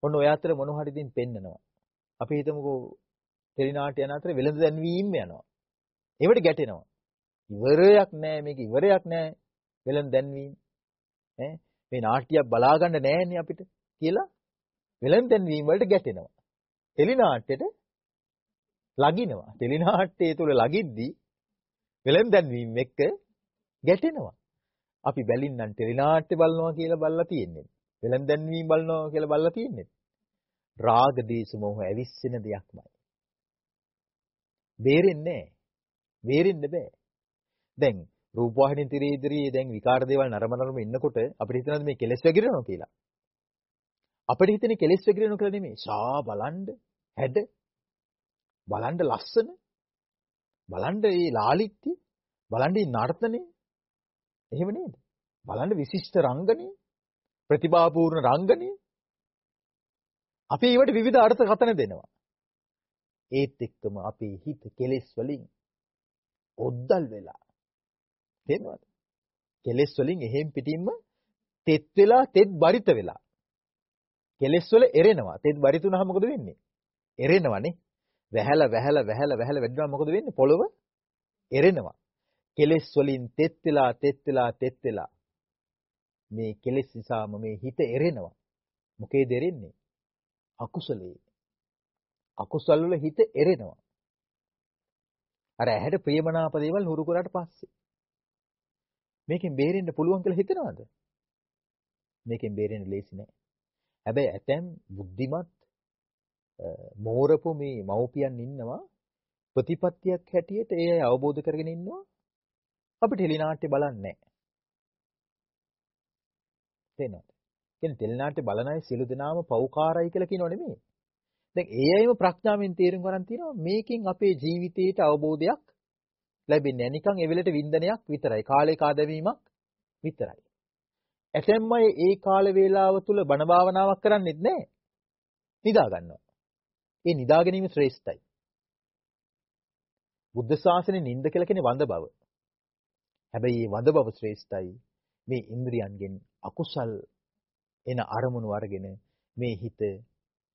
ඔන්න ඔය අතර මොන හරි දින් පෙන්නනවා. අපි හිතමුකෝ ටෙලිනාට්‍ය යන අතර වෙළඳ දැන්වීම යනවා. ඒවට ගැටෙනවා. ඉවරයක් නෑ මේක ඉවරයක් නෑ වෙළඳ දැන්වීම. ඈ මේ නාට්‍යයක් බලා ගන්න නෑනේ අපිට කියලා වෙළඳ දැන්වීම වලට ගැටෙනවා. ටෙලිනාට්‍යෙට ලගිනවා. ටෙලිනාට්‍යය තුල ලගිද්දී වෙළඳ දැන්වීම එක්ක ගැටෙනවා. අපි බැලින්නම් ටෙලිනාට්‍ය බලනවා කියලා බලලා තියෙන්නේ. වෙළඳ දැන්වීම බලනවා කියලා බලලා තියෙන්නේ. රාග දේශ මොහ ඇවිස්සෙන දෙයක්මයි. බේරෙන්නේ නැහැ. බේරෙන්න බෑ. දැන් රූපවාහිනිය තිරේ ඉදිරියේ දැන් විකාර දේවල් නරම නරම ඉන්නකොට අපිට හිතනවාද මේ කෙලෙස් වැగిරෙනවා කියලා. අපිට හිතෙන්නේ කෙලෙස් වැగిරෙනවා කියලා නෙමෙයි. ශා බලන්න හැඩ බලන්න ලස්සන. බලන්න මේ ලාලිත්‍ය. බලන්න මේ නර්තනය. එහෙම නේද? බලන්න විශිෂ්ට රංගනය. ප්‍රතිභාපූර්ණ රංගනය. අපි ඒවට විවිධ අර්ථ කතන දෙනවා. ඒත් එක්කම අපේ හිත කෙලෙස් වලින් ඔද්දල් වෙලා. තේරෙනවද? කෙලෙස් වලින් එහෙම් පිටින්ම තෙත් වෙලා තෙත් බරිත වෙලා. කෙලෙස් වල එරෙනවා. තෙත් බරිත වුණාම මොකද වෙන්නේ? එරෙනවනේ. වැහැලා වැහැලා වැහැලා වැහැලා වැඩිනවා මොකද වෙන්නේ? පොළව එරෙනවා. කෙලෙස් වලින් තෙත් වෙලා තෙත් වෙලා තෙත් වෙලා මේ කෙලෙස් නිසාම මේ හිත එරෙනවා. මොකේද එරෙන්නේ? අකුසලයේ. අකුසල් වල හිත එරෙනවා. අර ඇහැට ප්‍රියමනාප දේවල් හුරු කරාට පස්සේ මේකෙන් බේරෙන්න පුළුවන් කියලා හිතනවද? මේකෙන් බේරෙන්න ලේසි නෑ. හැබැයි ඇතැම් බුද්ධිමත් මෝරපු මේ මව්පියන් ඉන්නවා ප්‍රතිපත්තියක් හැටියට ඒ අය අවබෝධ කරගෙන ඉන්නවා අපිට ටෙලිනාට්‍ය බලන්නේ නැහැ. තේනවද? කියන්නේ ටෙලිනාට්‍ය බලන අය සියලු දෙනාම පෞකාරයි කියලා කියනව නෙමෙයි. දැන් ඒ අයම ප්‍රඥාවෙන් තේරුම් ගන්න තියෙනවා මේකෙන් අපේ ජීවිතේට අවබෝධයක් ලැබෙන්නේ නැහැ. නිකන් එවෙලට වින්දනයක් විතරයි. කාලේ කාදවීමක් විතරයි. ඇතැම් අය ඒ කාල වේලාව තුල බණ භාවනාවක් කරන්නේත් නැහැ. නිදා ගන්නවා. ඒ නිදා ගැනීම ශ්‍රේෂ්ඨයි. බුද්ධ ශාසනයේ නිින්ද කියලා කියන්නේ වඳ බව. හැබැයි මේ වඳ බව ශ්‍රේෂ්ඨයි. මේ ඉන්ද්‍රියන්ගෙන් අකුසල් එන අරමුණු අරගෙන මේ හිත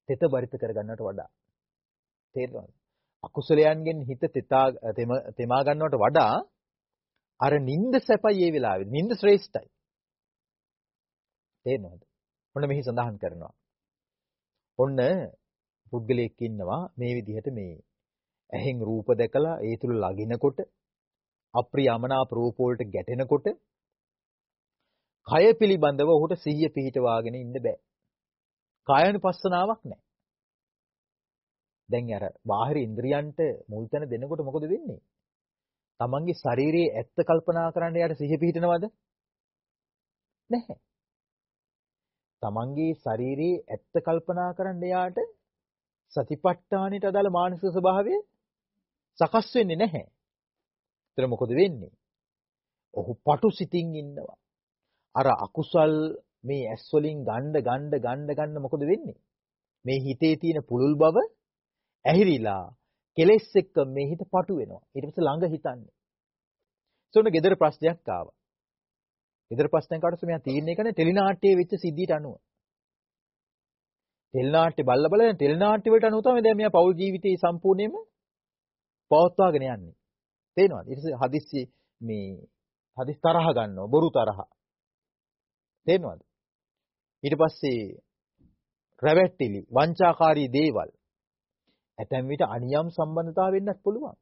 තෙත බරිත කරගන්නට වඩා තේරෙනවද? අකුසලයන්ගෙන් හිත තෙතා තෙමා ගන්නවට වඩා අර නිින්ද සැපයි ඒ වෙලාවේ. නිින්ද ශ්‍රේෂ්ඨයි. තේරෙනවද? ඔන්න මෙහි සඳහන් කරනවා. ඔන්න පුද්ගලයෙක් ඉන්නවා මේ විදිහට මේ ඇහෙන් රූප දැකලා ඒ තුල ලගිනකොට අප්‍රිය අමනාප රූප වලට ගැටෙනකොට කය පිළිබඳව ඔහුට සිහිය පිහිටවාගෙන ඉන්න බෑ. කායानुපස්සනාවක් නැහැ. දැන් අර බාහිර ඉන්ද්‍රියන්ට මුල් තැන දෙනකොට මොකද වෙන්නේ? තමන්ගේ ශරීරයේ ඇත්ත කල්පනා කරන්න යාට සිහිය පිහිටනවද? නැහැ. තමන්ගේ ශරීරයේ ඇත්ත කල්පනා කරන්න යාට සතිපට්ඨානෙට අදාළ මානසික ස්වභාවය සකස් වෙන්නේ නැහැ. ඒතර මොකද වෙන්නේ? ඔහු පටු සිතින් ඉන්නවා. අර අකුසල් මේ ඇස් වලින් ගණ්ඩ ගණ්ඩ ගණ්ඩ ගන්න මොකද වෙන්නේ? මේ හිතේ තියෙන පුලුල් බව ඇහිරිලා කෙලෙස් එක්ක මේ හිත පටු වෙනවා. ඊට පස්සේ ළඟ හිතන්නේ. සොන්න gedara ප්‍රශ්නයක් ආවා. Gedara ප්‍රශ්නයක් ආවට මෙයා තීරණය කරන්නේ ටෙලිනාට්‍යයේ වෙච්ච සිද්ධියට අනුව. ටෙලිනාට්‍ය බල්ල බල දැන් ටෙලිනාට්‍ය වලට අනුව තමයි දැන් මෙයා පෞල් ජීවිතේ සම්පූර්ණයෙන්ම පවත්වාගෙන යන්නේ. තේනවද? ඊට පස්සේ හදිස්සි මේ හදිස් තරහ ගන්නවා බොරු තරහ. තේනවද? ඊට පස්සේ රැවැට්ටිලි වංචාකාරී දේවල් ඇතැම් විට අනියම් සම්බන්ධතාව වෙන්නත් පුළුවන්.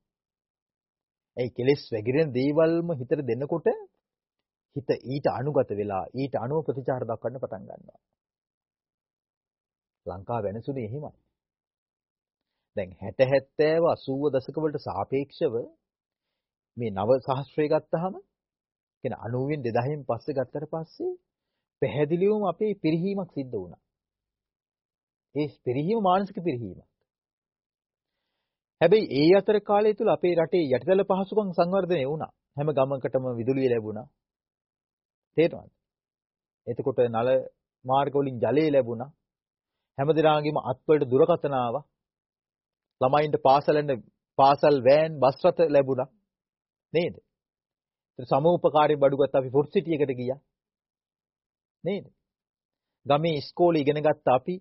ඒ කෙලෙස් වැగిරෙන දේවල්ම හිතට දෙන්නකොට හිත ඊට අනුගත වෙලා ඊට අනුව ප්‍රතිචාර දක්වන්න පටන් ගන්නවා. ලංකාව වෙනසුනේ එහෙමයි. දැන් 60 70 80 දශක වලට සාපේක්ෂව මේ නව සහස්‍රය ගත්තාම කියන 90න් 2000න් පස්සේ ගත්තට පස්සේ පැහැදිලිවම අපේ පිරිහීමක් සිද්ධ වුණා. ඒ පිරිහීම මානසික පිරිහීමක්. හැබැයි ඒ අතර කාලය තුල අපේ රටේ යටිදල පහසුකම් සංවර්ධනය වුණා. හැම ගමකටම විදුලිය ලැබුණා. තේරෙනවද? එතකොට නල මාර්ග වලින් ජලය ලැබුණා. හැම දිනාගෙම අත්වලට දුරකථන ආවා. ළමයින්ට පාසලෙන් පාසල් වෑන් බස් රථ ලැබුණා. නේද? සමූපකාරී බඩුගත් අපි ෆුඩ් සිටි එකට ගියා. නේද? ගමේ ඉස්කෝලේ ඉගෙන ගත්ත අපි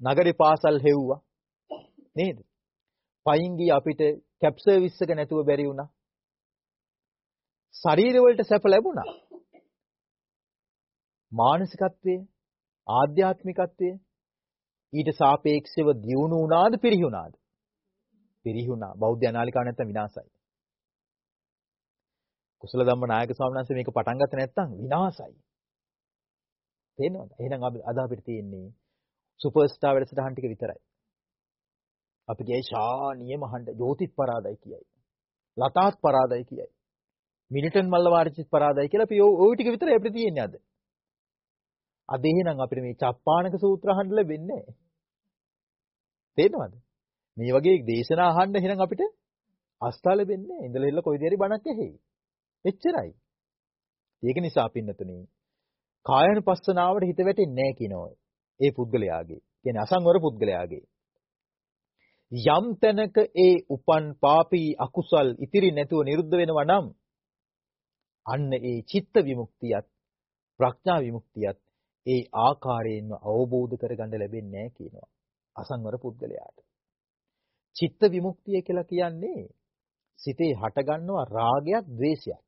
නගරේ පාසල් හෙව්වා. නේද? පයින් ගිය අපිට කැප් සර්විස් එක නැතුව බැරි වුණා. ශරීර වලට සැප ලැබුණා. මානසිකත්වයේ ආධ්‍යාත්මිකත්වයේ ඊට සාපේක්ෂව දියුණු වුණාද පිරිහුණාද? පිරිහුණා. බෞද්ධ අනාලිකාව නැත්තම් විනාසයි. කුසල ධම්ම නායක ස්වාමීන් වහන්සේ මේක පටන් ගත්තේ නැත්තම් විනාසයි. තේරෙනවද? එහෙනම් අද අපිට තියෙන්නේ සුපර් ස්ටාර් වැඩසටහන් ටික විතරයි. අපි කියයි ශානීය මහන්ඩ ජෝතිත් පරාදයි කියයි. ලතාත් පරාදයි කියයි. මිලිටන් මල්ලවාරිචිත් පරාදයි කියලා අපි ওই ටික විතරයි අපිට තියෙන්නේ අද. අද එහෙනම් අපිට මේ චප්පාණක සූත්‍ර අහන්න ලැබෙන්නේ නැහැ. තේරෙනවද? මේ වගේ දේශනා අහන්න එහෙනම් අපිට අස්ථා ලැබෙන්නේ ඉඳලා ඉල්ල කොයි දෙයරි බණක් ඇහෙයි. එච්චරයි. ඒක නිසා පින්නතුනි කායනුපස්සනාවට හිත වැටෙන්නේ නැහැ කියනවා. ඒ පුද්ගලයාගේ. කියන්නේ අසංවර පුද්ගලයාගේ. යම් තැනක ඒ උපන් පාපී අකුසල් ඉතිරි නැතුව නිරුද්ධ වෙනවා නම් අන්න ඒ චිත්ත විමුක්තියත් ප්‍රඥා විමුක්තියත් ඒ ආකාරයෙන්ම අවබෝධ කරගන්න ලැබෙන්නේ නැහැ කියනවා අසංවර පුද්ගලයාට. චිත්ත විමුක්තිය කියලා කියන්නේ සිතේ හටගන්නවා රාගයත් ද්වේෂයත්.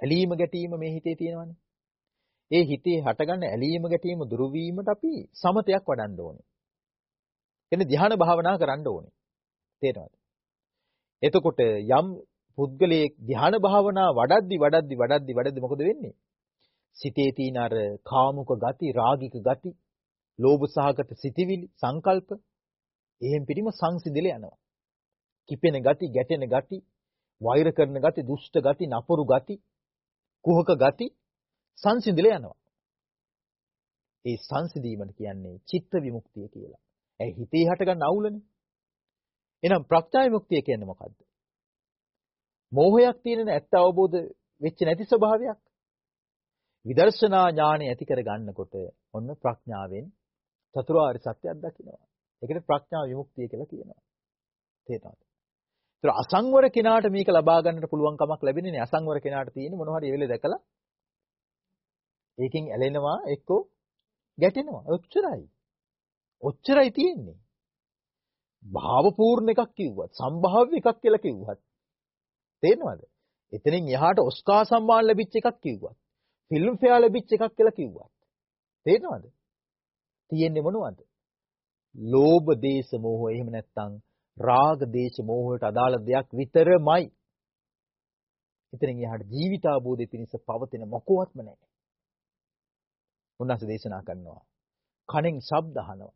ඇලීම ගැටීම මේ හිතේ තියෙනවානේ. ඒ හිතේ හටගන්න ඇලීම ගැටීම දුරු වීමට අපි සමතයක් වඩන්න ඕනේ. එන්නේ ධ්‍යාන භාවනා කරන්න ඕනේ. තේරෙනවද? එතකොට යම් පුද්ගලයෙක් ධ්‍යාන භාවනා වඩද්දි වඩද්දි වඩද්දි වඩද්දි මොකද වෙන්නේ? සිතේ තියෙන අර කාමුක ගති, රාගික ගති, ලෝභ සහගත සිතිවිලි, සංකල්ප එහෙන් පිටිම සංසිඳිල යනවා. කිපෙන ගති, ගැටෙන ගති, වෛර කරන ගති, දුෂ්ට ගති, නපුරු ගති, කුහක ගති සංසිඳිල යනවා. ඒ සංසිඳීමට කියන්නේ චිත්ත විමුක්තිය කියලා. ඒ හිතේ හටගන්න අවුලනේ. එහෙනම් ප්‍රඥා විමුක්තිය කියන්නේ මොකද්ද? මෝහයක් තියෙන ඇත්ත අවබෝධ වෙච්ච නැති ස්වභාවයක්. විදර්ශනා ඥානෙ ඇති කර ගන්නකොට ඔන්න ප්‍රඥාවෙන් චතුරාර්ය සත්‍ය අත්දකින්නවා. ඒකට ප්‍රඥා විමුක්තිය කියලා කියනවා. තේරෙනවද? ඒතර අසංවර කෙනාට මේක ලබා ගන්නට පුළුවන් කමක් ලැබෙන්නේ නැහැ. අසංවර කෙනාට තියෙන්නේ මොන හරි එවෙලේ දැකලා ඒකෙන් ඇලෙනවා එක්කෝ ගැටෙනවා. ඔච්චරයි. ඔච්චරයි තියෙන්නේ. භාවපූර්ණ එකක් කිව්වත් සම්භාව්‍ය එකක් කියලා කිව්වත් තේරෙනවද? එතනින් එහාට ඔස්කා සම්මාන ලැබිච්ච එකක් කිව්වත් ෆිල්ම් ෆෙයාර් ලැබිච්ච එකක් කියලා කිව්වත් තේරෙනවද? තියෙන්නේ මොනවද? ලෝභ දේශ මොහ එහෙම නැත්නම් රාග දේශ මොහ වලට අදාළ දෙයක් විතරමයි. එතනින් එහාට ජීවිත ආબોධය පිණිස පවතින මොකවත්ම නැහැ. උන්වහන්සේ දේශනා කරනවා. කණෙන් ශබ්ද අහනවා.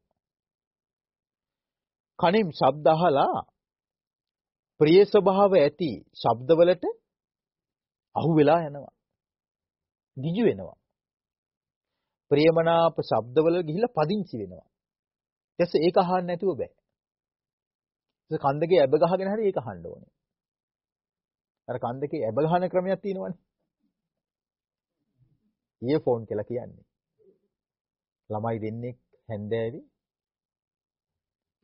කණෙන් ශබ්ද අහලා ප්‍රිය ස්වභාව ඇති ශබ්දවලට අහු වෙලා යනවා. ගිජු වෙනවා. ප්‍රියමනාප ශබ්දවල ගිහිල්ලා පදිංචි වෙනවා. ඊට පස්සේ ඒක අහන්න නැතුව බෑ. ඊට කන්දකේ ඇබ ගහගෙන හරි ඒක අහන්න ඕනේ. අර කන්දකේ ඇබ ගහන ක්‍රමයක් තියෙනවනේ. ඉයර්ෆෝන් කියලා කියන්නේ. ළමයි දෙන්නෙක් හැන්දෑවි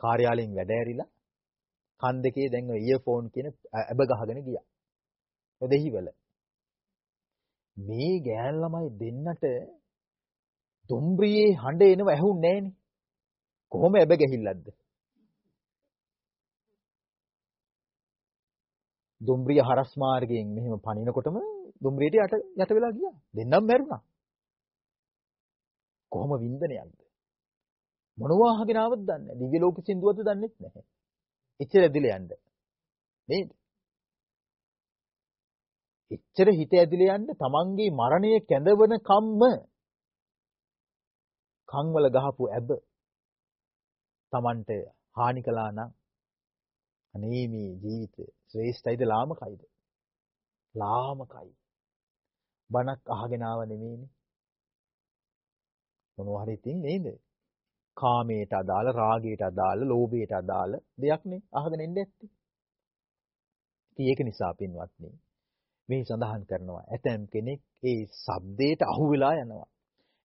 කාර්යාලයෙන් වැඩ ඇරිලා කන් දෙකේ දැන් ඔය ඉයර්ෆෝන් කියන ඇබ ගහගෙන ගියා. දෙහිවල. මේ ගෑන් ළමයි දෙන්නට දුම්රියේ හඬ එනව ඇහුන්නේ නැහනේ. කොහොම ඇබ ගැහිල්ලක්ද? දුම්රිය හරස් මාර්ගයෙන් මෙහෙම පනිනකොටම දුම්රියට යට යට වෙලා ගියා. දෙන්නම මැරුණා. කොහොම වින්දනයක්ද? මොනවා අහගෙන ආවද දන්නේ නැහැ. දිව්‍ය ලෝක සින්දුවද දන්නේත් නැහැ. එච්චර ඇදිලා යන්න. නේද? එච්චර හිත ඇදිලා යන්න තමන්ගේ මරණය කැඳවන කම්ම කන්වල ගහපු ඇබ තමන්ට හානි කළා නම් අනේ මේ ජීවිතේ ශ්‍රේෂ්ඨයිද ලාමකයිද? ලාමකයි. බණක් අහගෙන ආව නෙමෙයිනේ. මොනවා හරි ඉතින් නේද? කාමයට අදාළ, රාගයට අදාළ, ලෝභයට අදාළ දෙයක් නේ අහගෙන ඉන්නේ ඇත්තේ. ඉතින් ඒක නිසා පින්වත්නි මේ සඳහන් කරනවා ඇතැම් කෙනෙක් ඒ ශබ්දයට අහු වෙලා යනවා.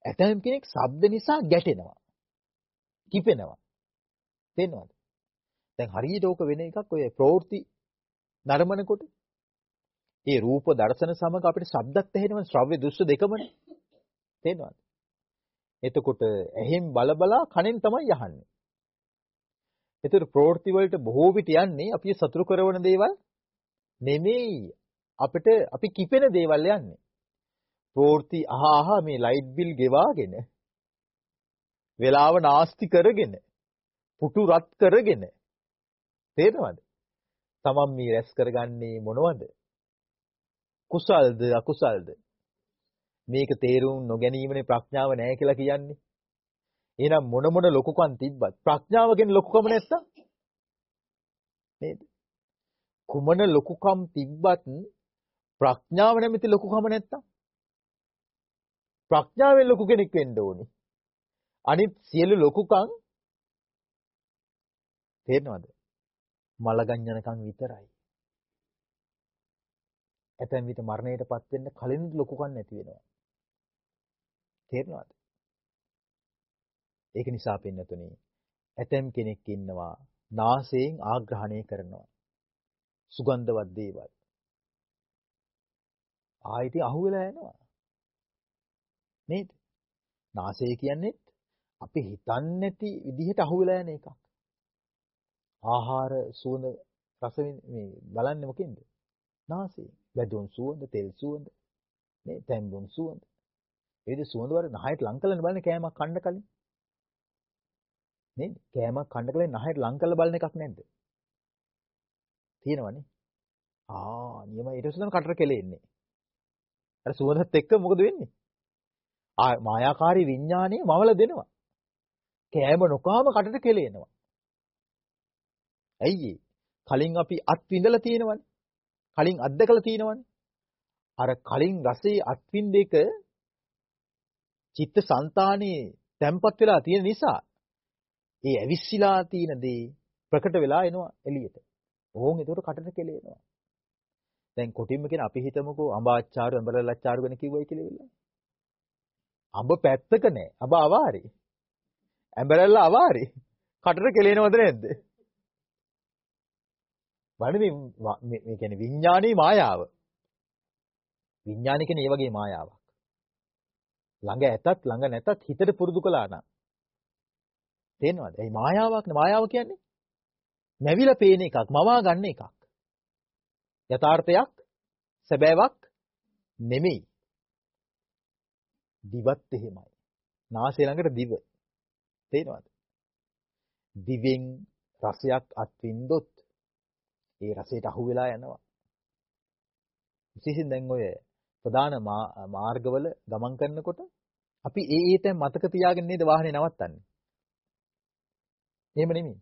ඇතැම් කෙනෙක් ශබ්ද නිසා ගැටෙනවා. කිපෙනවා. තේනවද? දැන් හරියට ඕක වෙන එකක් ඔය ප්‍රවෘත්ති නරමනකොට ඒ රූප දර්ශන සමග අපිට ශබ්දත් ඇහෙනවා ශ්‍රව්‍ය දෘශ්‍ය දෙකමනේ. තේනවද? එතකොට ඇහෙන් බලබලා කනෙන් තමයි යහන්නේ. ඒතර ප්‍රවෘත්ති වලට බොහෝ විට යන්නේ අපි සතුරු කරන දේවල් නෙමෙයි අපිට අපි කිපෙන දේවල් යන්නේ. ප්‍රවෘත්ති අහහ මේ ලයිට් බිල් ගෙවාගෙන වෙලාව නාස්ති කරගෙන පුටු රත් කරගෙන තේරෙනවද? තමන් මේ රැස් කරගන්නේ මොනවද? කුසල්ද අකුසල්ද? මේක තේරුම් නොගැනීමනේ ප්‍රඥාව නැහැ කියලා කියන්නේ. එහෙනම් මොන මොන ලොකුකම් තිබ්බත් ප්‍රඥාවගෙන ලොකුකම නැත්තම් නේද? කුමන ලොකුකම් තිබ්බත් ප්‍රඥාව නැමැති ලොකුකම නැත්තම් ප්‍රඥාවෙන් ලොකු කෙනෙක් වෙන්න ඕනේ. අනිත් සියලු ලොකුකම් තේරෙනවද? මලගඤ්ඤනකම් විතරයි. ඇතැම් විට මරණයටපත් වෙන්න කලින් ලොකුකම් නැති වෙනවා. තේරෙනවද? ඒක නිසා පින්නතුනි ඇතැම් කෙනෙක් ඉන්නවා නාසයෙන් ආග්‍රහණය කරනවා. සුගන්ධවත් දේවල්. ආයිති අහුවෙලා යනවා. නේද? නාසය කියන්නේ අපි හිතන්නේ නැති විදිහට අහුවෙලා යන එකක්. ආහාර සුවඳ රස මේ බලන්නේ මොකෙන්ද? නාසයෙන්. වැදුන් සුවඳ, තෙල් සුවඳ, නේ තැඹුන් සුවඳ. ඒද සුවඳ වල නහයට ලං කරලා බලන්න කෑමක් කන්න කලින්. නේද? කෑමක් කන්න කලින් නහයට ලං කරලා බලන එකක් නැද්ද? තියෙනවනේ. ආ නියම ඊට පස්සේ තමයි කටට කෙලෙන්නේ. අර සුවඳත් එක්ක මොකද වෙන්නේ? ආ මායාකාරී විඥානය මවල දෙනවා. කෑම නොකාම කටට කෙලෙනවා. ඇයි කලින් අපි අත් විඳලා තියෙනවනේ. කලින් අත්දකලා තියෙනවනේ. අර කලින් රසයේ අත්විඳ එක චිත්ත સંතානේ තැම්පත් වෙලා තියෙන නිසා ඒ ඇවිස්සීලා තියෙන දේ ප්‍රකට වෙලා එනවා එළියට. ඕන් ඒකට කටට කෙලෙනවා. දැන් කොටින්ම කියන අපි හිතමුකෝ අඹාච්චාරු අඹරලච්චාරු ගැන කිව්වයි කියලා වෙලා. අඹ පැත්තක නෑ. අඹ අවාරි. ඇඹරල්ල අවාරි. කටට කෙලෙනවද නැද්ද? බලන්න මේ මේ කියන්නේ විඥානයේ මායාව. විඥාන කියන්නේ ඒ වගේ මායාවක්. ළඟ ඇතත් ළඟ නැතත් හිතට පුරුදු කළා නම් තේනවද? ඒ මායාවක් නේ මායාව කියන්නේ නැවිලා පේන එකක්, මවා ගන්න එකක්. යථාර්ථයක් සැබෑවක් නෙමෙයි. දිවත් එහෙමයි. නාසය ළඟට දිව. තේනවද? දිවෙන් රසයක් අත්විඳොත් ඒ රසයට අහු වෙලා යනවා. විශේෂයෙන් දැන් ඔය ප්‍රධාන මාර්ගවල ගමන් කරනකොට අපි ඒ ඒ තැන් මතක තියාගෙන නේද වාහනේ නවත්තන්නේ. එහෙම නෙමෙයිද?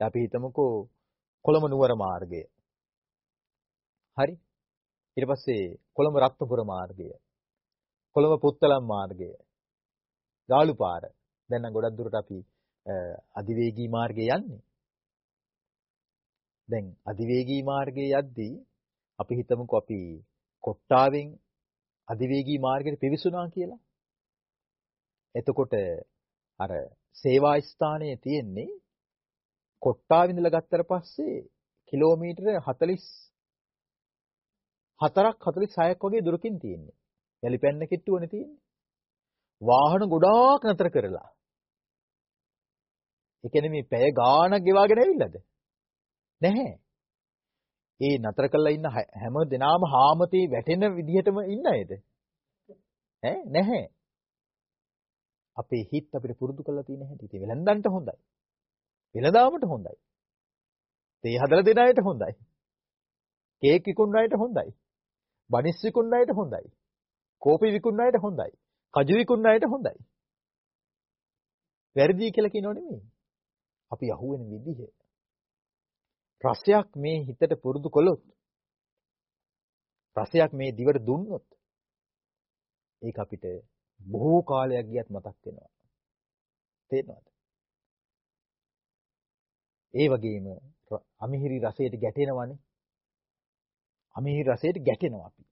අපි හිතමුකෝ කොළඹ නුවර මාර්ගය. හරි? ඊට පස්සේ කොළඹ රත්නපුර මාර්ගය. කොළඹ පුත්තලම් මාර්ගය. ගාලු පාර. දැන් නම් ගොඩක් දුරට අපි අධිවේගී මාර්ගයේ යන්නේ. දැන් අධිවේගී මාර්ගයේ යද්දී අපි හිතමුකෝ අපි කොට්ටාවෙන් අධිවේගී මාර්ගයට පිවිසුනා කියලා. එතකොට අර සේවා ස්ථානයේ තියෙන්නේ කොට්ටාවෙ ඉඳලා ගත්තට පස්සේ කිලෝමීටර 40 4ක් 46ක් වගේ දුරකින් තියෙන්නේ. යලිපැන්න කිට්ටුවනේ තියෙන්නේ. වාහන ගොඩාක් නතර කරලා. ඒ කියන්නේ මේ පැය ගාණක් ගෙවාගෙන ඇවිල්ලාද? නැහැ. ඒ නතර කරලා ඉන්න හැම දිනාම හාමතේ වැටෙන විදිහටම ඉන්න අයද? ඈ නැහැ. අපේ හිත අපිට පුරුදු කරලා තියෙන හැටි. ඉතින් වෙලඳන්ට හොඳයි. වෙලදාමට හොඳයි. තේ හදලා දෙන අයට හොඳයි. කේක් විකුණන අයට හොඳයි. බනිස් විකුණන අයට හොඳයි. කෝපි විකුණන අයට හොඳයි. කජු විකුණන අයට හොඳයි. වැරදි කියලා කියනෝ නෙමෙයි. අපි අහුවෙන විදිහ රසයක් මේ හිතට පුරුදු කළොත් රසයක් මේ දිවට දුන්නොත් ඒක අපිට බොහෝ කාලයක් ගියත් මතක් වෙනවා. තේරෙනවද? ඒ වගේම අමිහිරි රසයට ගැටෙනවනේ. අමිහිරි රසයට ගැටෙනවා අපි.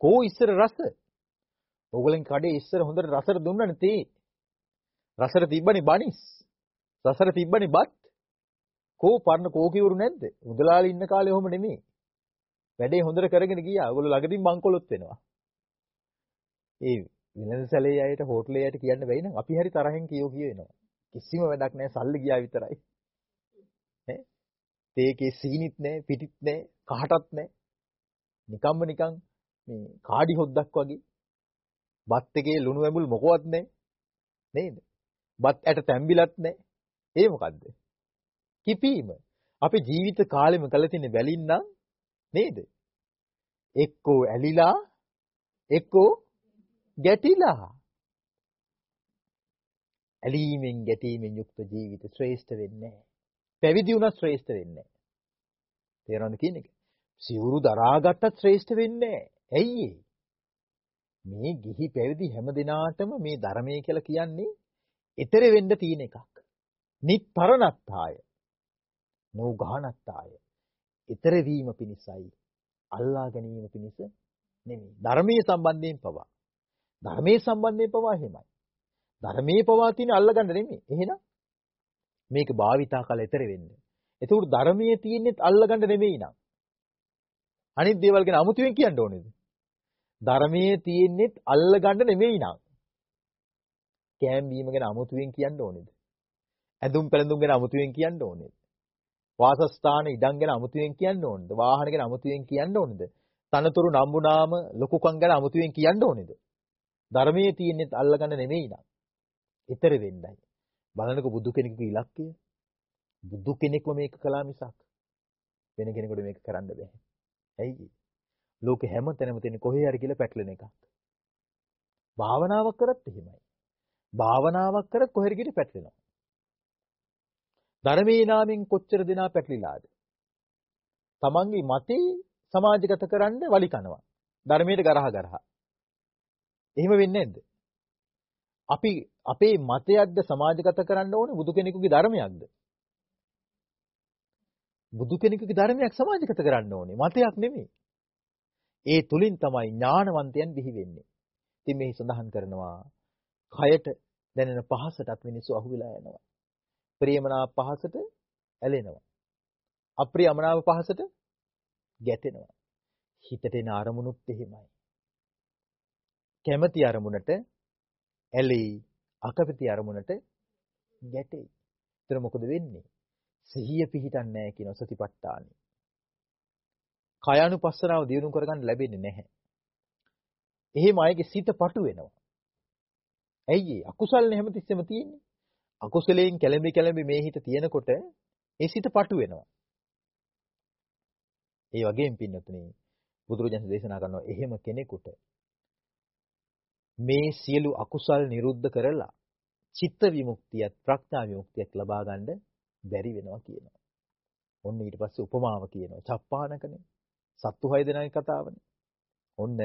කෝ ඉස්සර රස? ඕගලෙන් කඩේ ඉස්සර හොඳට රසට දුන්නනේ තේ. රසට තිබ්බනේ බනිස්. රසට තිබ්බනේ බත්. කෝ පරණ කෝකිවරු නැද්ද? මුදලාලි ඉන්න කාලේ ඔහොම නෙමෙයි. වැඩේ හොඳට කරගෙන ගියා. ඔයගොල්ලෝ ළඟදීන් බංකොලොත් වෙනවා. ඒ වෙළඳසැලේ අයට හෝටලේ අයට කියන්න බැයි නම් අපි හරි තරහෙන් කියෝ කිය වෙනවා. කිසිම වැඩක් නැහැ සල්ලි ගියා විතරයි. ඈ තේකේ සීනිත් නැහැ පිටිත් නැහැ කහටත් නැහැ. නිකම්ම නිකන් මේ කාඩි හොද්දක් වගේ. බත් එකේ ලුණු ඇඹුල් මොකවත් නැහැ. නේද? බත් ඇට තැඹිලත් නැහැ. ඒ මොකද්ද? කිපීම. අපි ජීවිත කාලෙම කළ තියෙන බැලින්නම් නේද? එක්කෝ ඇලිලා එක්කෝ ගැටිලා. ඇලීමෙන් ගැටීමෙන් යුක්ත ජීවිත ශ්‍රේෂ්ඨ වෙන්නේ නැහැ. පැවිදි වුණත් ශ්‍රේෂ්ඨ වෙන්නේ නැහැ. තේරෙනවද කියන එක? සිවුරු දරාගත්තත් ශ්‍රේෂ්ඨ වෙන්නේ නැහැ. ඇයි මේ ගිහි පැවිදි හැම දිනාටම මේ ධර්මයේ කියලා කියන්නේ ඊතර වෙන්න තියෙන එකක්. නිප්පරණත්තාය. නෝගානත්තාය. ඊතර වීම පිණිසයි. අල්ලා ගැනීම පිණිස නෙමෙයි. ධර්මයේ සම්බන්ධයෙන් පවා. ධර්මයේ සම්බන්ධයෙන් පවා එහෙමයි. ධර්මයේ පවා තියෙන අල්ලගන්න නෙමෙයි. එහෙනම් මේක භාවිතා කළ ඊතර වෙන්න. එතකොට ධර්මයේ තියෙන්නේ අල්ලගන්න නෙමෙයි නං. අනිත් දේවල් ගැන අමුතුවෙන් කියන්න ඕනේද? ධර්මයේ තියෙන්නේ අල්ලගන්න නෙමෙයි නං. කෑම් බීම ගැන අමුතුවෙන් කියන්න ඕනේද? ඇඳුම් පැළඳුම් ගැන අමුතුවෙන් කියන්න ඕනේද? වාසස්ථාන ඉඩම් ගැන අමුතුවෙන් කියන්න ඕනේද? වාහන ගැන අමුතුවෙන් කියන්න ඕනේද? තනතුරු නම්බුනාම ලොකුකම් ගැන අමුතුවෙන් කියන්න ඕනේද? ධර්මයේ තියෙන්නේ අල්ලගන්න නෙමෙයි නං. ඊතර වෙන්නයි. බලන්නකො බුදු කෙනෙකුගේ ඉලක්කය. බුදු කෙනෙක්ම මේක කළා මිසක් වෙන කෙනෙකුට මේක කරන්න බෑ. ඇයි? ලෝකෙ හැම තැනම තියෙන කොහේ හරි කියලා පැටලෙන එකක්. භාවනාවක් කරත් එහෙමයි. භාවනාවක් කරත් කොහෙද කියලා පැටලෙනවා. ධර්මයේ නාමෙන් කොච්චර දෙනා පැටලිලාද? තමන්ගේ මතේ සමාජගත කරන්න වලි කනවා. ධර්මයට ගරහ ගරහ. එහෙම වෙන්නේ නැද්ද? අපි අපේ මතයක්ද සමාජගත කරන්න ඕනේ බුදු කෙනෙකුගේ ධර්මයක්ද? බුදු කෙනෙකුගේ ධර්මයක් සමාජගත කරන්න ඕනේ මතයක් නෙමෙයි. ඒ තුලින් තමයි ඥානවන්තයන් බිහි වෙන්නේ. ඉතින් මෙහි සඳහන් කරනවා කයට දැනෙන පහසටත් මිනිස්සු අහු වෙලා යනවා. ප්‍රියමනාප පහසට ඇලෙනවා. අප්‍රියමනාප පහසට ගැටෙනවා. හිතට එන අරමුණුත් එහෙමයි. කැමැති අරමුණට ඇලෙයි, අකමැති අරමුණට ගැටෙයි. ඒතර මොකද වෙන්නේ? සිහිය පිහිටන්නේ නැහැ කියන සතිපට්ඨානෙ. කයानुපස්සනාව දියුණු කරගන්න ලැබෙන්නේ නැහැ. එහෙම අයගේ සිත පටු වෙනවා. ඇයි ඒ? අකුසල්නේ හැමතිස්සෙම තියෙන්නේ. අකුසලයෙන් කැළඹි කැළඹි මේ හිත තියෙනකොට ඒ සිත පටු වෙනවා. ඒ වගේම පින්නතුනි බුදුරජාණන් දේශනා කරනවා එහෙම කෙනෙකුට මේ සියලු අකුසල් නිරුද්ධ කරලා චිත්ත විමුක්තියත් ප්‍රඥා විමුක්තියත් ලබා ගන්න බැරි වෙනවා කියනවා. ඔන්න ඊට පස්සේ උපමාව කියනවා. චප්පානකනේ. සත්තු 6 දෙනාගේ කතාවනේ. ඔන්න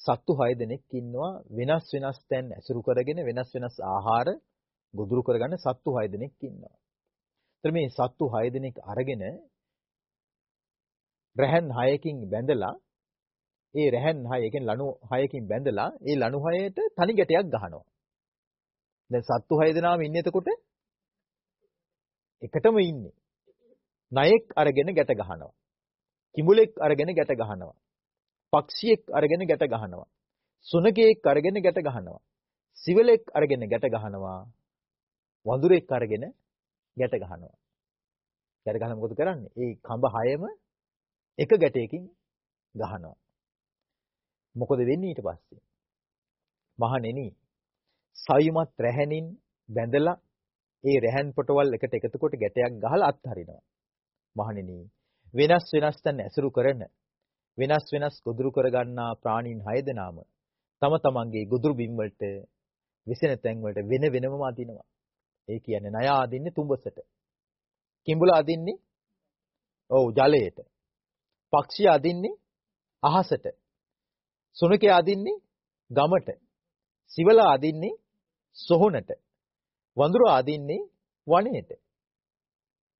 සත්තු 6 දෙනෙක් ඉන්නවා වෙනස් වෙනස් තැන් ඇසුරු කරගෙන වෙනස් වෙනස් ආහාර ගොදුරු කරගන්න සත්තු 6 දෙනෙක් ඉන්නවා. ඒතර මේ සත්තු 6 දෙනෙක් අරගෙන රැහන් 6කින් බැඳලා ඒ රැහන් 6 කියන්නේ ලණු 6කින් බැඳලා ඒ ලණු 6ට තනි ගැටයක් ගහනවා. දැන් සත්තු 6 දෙනාම ඉන්නේ එතකොට එකටම ඉන්නේ. නයෙක් අරගෙන ගැට ගහනවා. කිඹුලෙක් අරගෙන ගැට ගහනවා. පක්ෂියෙක් අරගෙන ගැට ගහනවා. සුනකයෙක් අරගෙන ගැට ගහනවා. සිවලෙක් අරගෙන ගැට ගහනවා. වඳුරෙක් අරගෙන ගැට ගහනවා. ගැට ගහලා මොකද කරන්නේ? ඒ කඹ හයම එක ගැටයකින් ගහනවා. මොකද වෙන්නේ ඊට පස්සේ? මහණෙනි, සවිමත් රැහැනින් බැඳලා ඒ රැහන් පොටවල් එකට එකතු කොට ගැටයක් ගහලා අත්හරිනවා. මහණෙනි වෙනස් වෙනස් තැන් ඇසුරු කරන වෙනස් වෙනස් ගොදුරු කරගන්නා ප්‍රාණීන් හය දෙනාම තම තමන්ගේ ගොදුරු බිම් වලට විසෙන තැන් වලට වෙන වෙනමම අදිනවා. ඒ කියන්නේ ණය අදින්නේ තුඹසට. කිඹුල අදින්නේ ඔව් ජලයට. පක්ෂිය අදින්නේ අහසට. සුනකේ අදින්නේ ගමට. සිවලා අදින්නේ සොහොනට. වඳුර අදින්නේ වනයේට.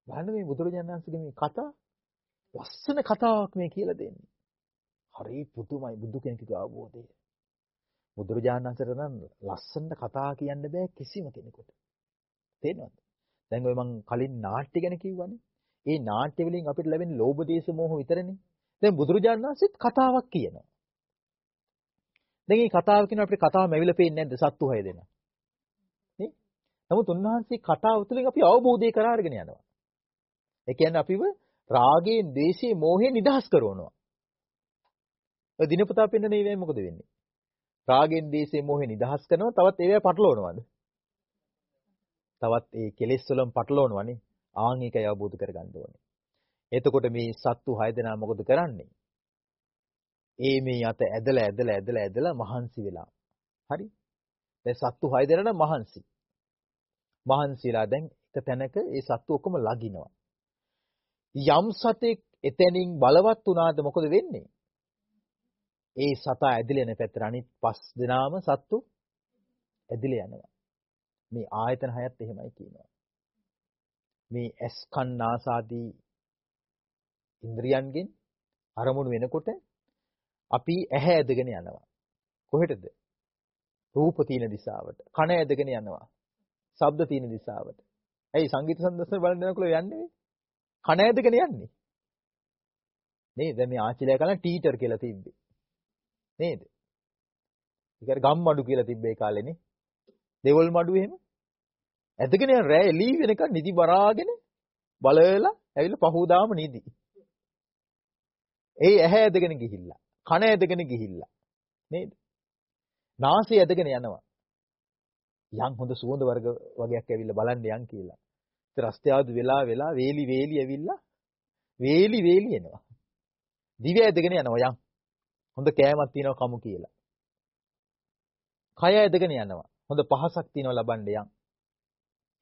බලන්න මේ බුදුරජාණන් වහන්සේගේ මේ කතා ලස්සන කතාවක් මේ කියලා දෙන්නේ. හරි පුදුමයි බුදු කෙනෙකුගේ අවබෝධය. බුදුරජාණන් වහන්සේට නම් ලස්සන කතා කියන්න බෑ කිසිම කෙනෙකුට. තේරෙනවද? දැන් ඔය මං කලින් නාට්‍ය ගැන කිව්වනේ. ඒ නාට්‍ය වලින් අපිට ලැබෙන ලෝභ දේශ මොහ විතරනේ. දැන් බුදුරජාණන් වහන්සේත් කතාවක් කියනවා. දැන් මේ කතාව කියන අපිට කතාවම ඇවිල්ලා පේන්නේ නැද්ද සත්තු හය දෙනා? නමුත් උන්වහන්සේ කතාව තුළින් අපි අවබෝධය කරාගෙන යනවා. ඒ කියන්නේ අපිව රාගයෙන්, ද්වේෂයෙන්, මෝහයෙන් නිදහස් කරවනවා. ඔය දිනපතා පෙන්නන ඒවායි මොකද වෙන්නේ? රාගෙන්, ද්වේෂයෙන්, මෝහයෙන් නිදහස් කරනවා තවත් ඒවා පටලවනවාද? තවත් ඒ කෙලෙස් වලම පටලවනවානේ. ආන් ඒකයි අවබෝධ කරගන්න ඕනේ. එතකොට මේ සත්තු හය දෙනා මොකද කරන්නේ? ඒ මේ යත ඇදලා ඇදලා ඇදලා ඇදලා මහන්සි වෙලා. හරි? දැන් සත්තු හය දෙනා නම් මහන්සි. මහන්සිලා දැන් එක තැනක ඒ සත්තු ඔක්කොම ලගිනවා. යම් සතෙක් එතනින් බලවත් වුණාද මොකද වෙන්නේ? ඒ සතා ඇදිලා යන පැත්තට අනිත් පස් දෙනාම සත්තු ඇදිලා යනවා. මේ ආයතන හයත් එහෙමයි කියනවා. මේ ඇස් කන් නාසාදී ඉන්ද්‍රියන්ගෙන් අරමුණු වෙනකොට අපි ඇහැ ඇදගෙන යනවා. කොහෙටද? රූප තියෙන දිශාවට. කන ඇදගෙන යනවා. ශබ්ද තියෙන දිශාවට. ඇයි සංගීත සම්දර්ශන බලන්න යනකොට යන්නේ? කන ඇදගෙන යන්නේ. නේද? මේ ආචිලය කලන ටීටර් කියලා තිබ්බේ. නේද? ඒකට ගම්මඩු කියලා තිබ්බේ කාලේනේ. දෙවල් මඩු එහෙම. ඇදගෙන යන රෑ එළී වෙනකන් නිදි බරාගෙන බලලා ඇවිල්ලා පහෝදාම නිදි. ඒ ඇහැ ඇදගෙන ගිහිල්ලා. කන ඇදගෙන ගිහිල්ලා. නේද? නාසය ඇදගෙන යනවා. යම් හොඳ සුවඳ වර්ග වගේක් ඇවිල්ලා බලන්න යන් කියලා. ඉතින් රස්තියාවද වෙලා වෙලා වේලි වේලි ඇවිල්ලා වේලි වේලි එනවා. දිව ඇදගෙන යනවා යම්. හොඳ කෑමක් තියෙනවා කමු කියලා. කය ඇදගෙන යනවා. හොඳ පහසක් තියෙනවා ලබන්න යම්.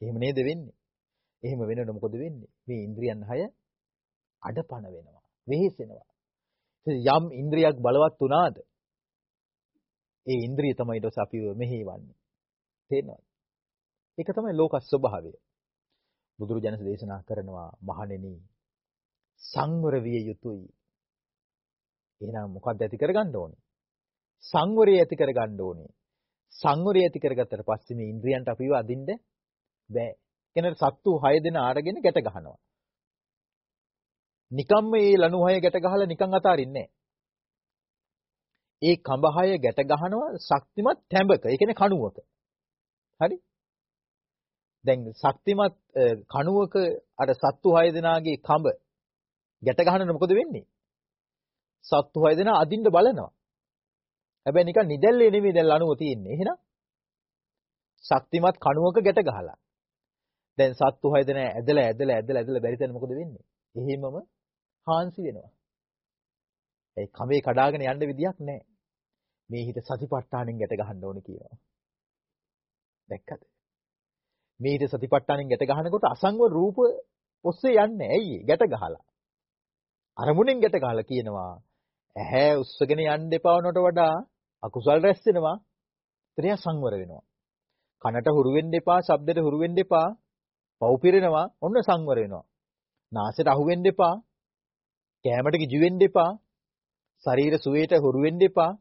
එහෙම නේද වෙන්නේ? එහෙම වෙනකොට මොකද වෙන්නේ? මේ ඉන්ද්‍රියන් හය අඩපණ වෙනවා. වෙහෙසෙනවා. යම් ඉන්ද්‍රියක් බලවත් වුණාද ඒ ඉන්ද්‍රිය තමයි ඊට පස්සේ අපිව මෙහෙවන්නේ. තේරෙනවද? ඒක තමයි ලෝක ස්වභාවය. බුදුරජාණන් දේශනා කරනවා මහණෙනි සංවර විය යුතුයි. එහෙනම් මොකක්ද ඇති කරගන්න ඕනේ? සංවරය ඇති කරගන්න ඕනේ. සංවරය ඇති කරගත්තට පස්සේ මේ ඉන්ද්‍රියන්ට අපිව අදින්න බෑ. කෙනෙක් සත්තු 6 දෙනා අරගෙන ගැට ගහනවා. නිකම්ම මේ ලණු 6 ගැට ගහලා නිකන් අතාරින්නේ නැහැ. ඒ කඹහය ගැට ගහනවා ශක්තිමත් තැඹක. ඒ කියන්නේ කණුවක. හරි? දැන් ශක්තිමත් කණුවක අර සත්තු 6 දෙනාගේ කඹ ගැට ගහනකොට මොකද වෙන්නේ? සත්තු 6 දෙනා අදින්න බලනවා. හැබැයි නිකන් නිදැල්ලේ නෙමෙයි දැන් ලණුව තියෙන්නේ. එහෙනම් ශක්තිමත් කණුවක ගැට ගහලා. දැන් සත්තු 6 දෙනා ඇදලා ඇදලා ඇදලා ඇදලා බැරි තැන මොකද වෙන්නේ? එහෙමම හාන්සි වෙනවා. ඒ කඹේ කඩාගෙන යන්න විදියක් නැහැ. මේ හිත සතිපට්ඨානෙන් ගැට ගහන්න ඕනේ කියනවා. දැක්කද? මේ හිත සතිපට්ඨානෙන් ගැට ගහනකොට අසංව රූප ඔස්සේ යන්නේ. ඇයි ගැට ගහලා. අරමුණෙන් ගැට ගහලා කියනවා ඇහැ උස්සගෙන යන්න එපා වුණට වඩා අකුසල් රැස් වෙනවා. ත්‍රිය සංවර වෙනවා. කනට හුරු වෙන්න එපා, ශබ්දයට හුරු වෙන්න එපා. පව් පිරෙනවා. ඔන්න සංවර වෙනවා. නාසයට අහු වෙන්න එපා. කෑමට කිජු වෙන්න එපා. ශරීර සුවේට හුරු වෙන්න එපා.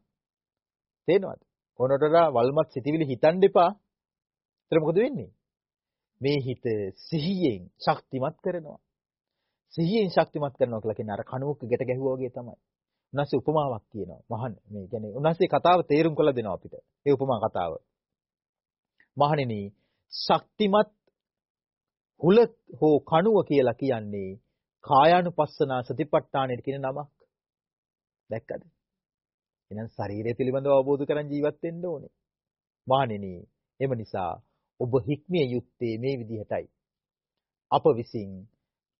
තේනවද? ඕනටලා වල්මත් සිටිවිලි හිතන්න එපා. ඒතර මොකද වෙන්නේ? මේ හිත සිහියෙන් ශක්තිමත් කරනවා. සිහියෙන් ශක්තිමත් කරනවා කියලා කියන්නේ අර කණුවක ගැට ගැහුවා වගේ තමයි. උන්වහන්සේ උපමාවක් කියනවා. මහන් මේ කියන්නේ උන්වහන්සේ කතාව තේරුම් කරලා දෙනවා අපිට. ඒ උපමා කතාව. මහණෙනි ශක්තිමත් හුල හෝ කණුව කියලා කියන්නේ කායානුපස්සනා සතිපට්ඨානෙට කියන නමක්. දැක්කද? එහෙනම් ශරීරය පිළිබඳව අවබෝධ කරන් ජීවත් වෙන්න ඕනේ. මහණෙනි, එම නිසා ඔබ හික්මිය යුත්තේ මේ විදිහටයි. අප විසින්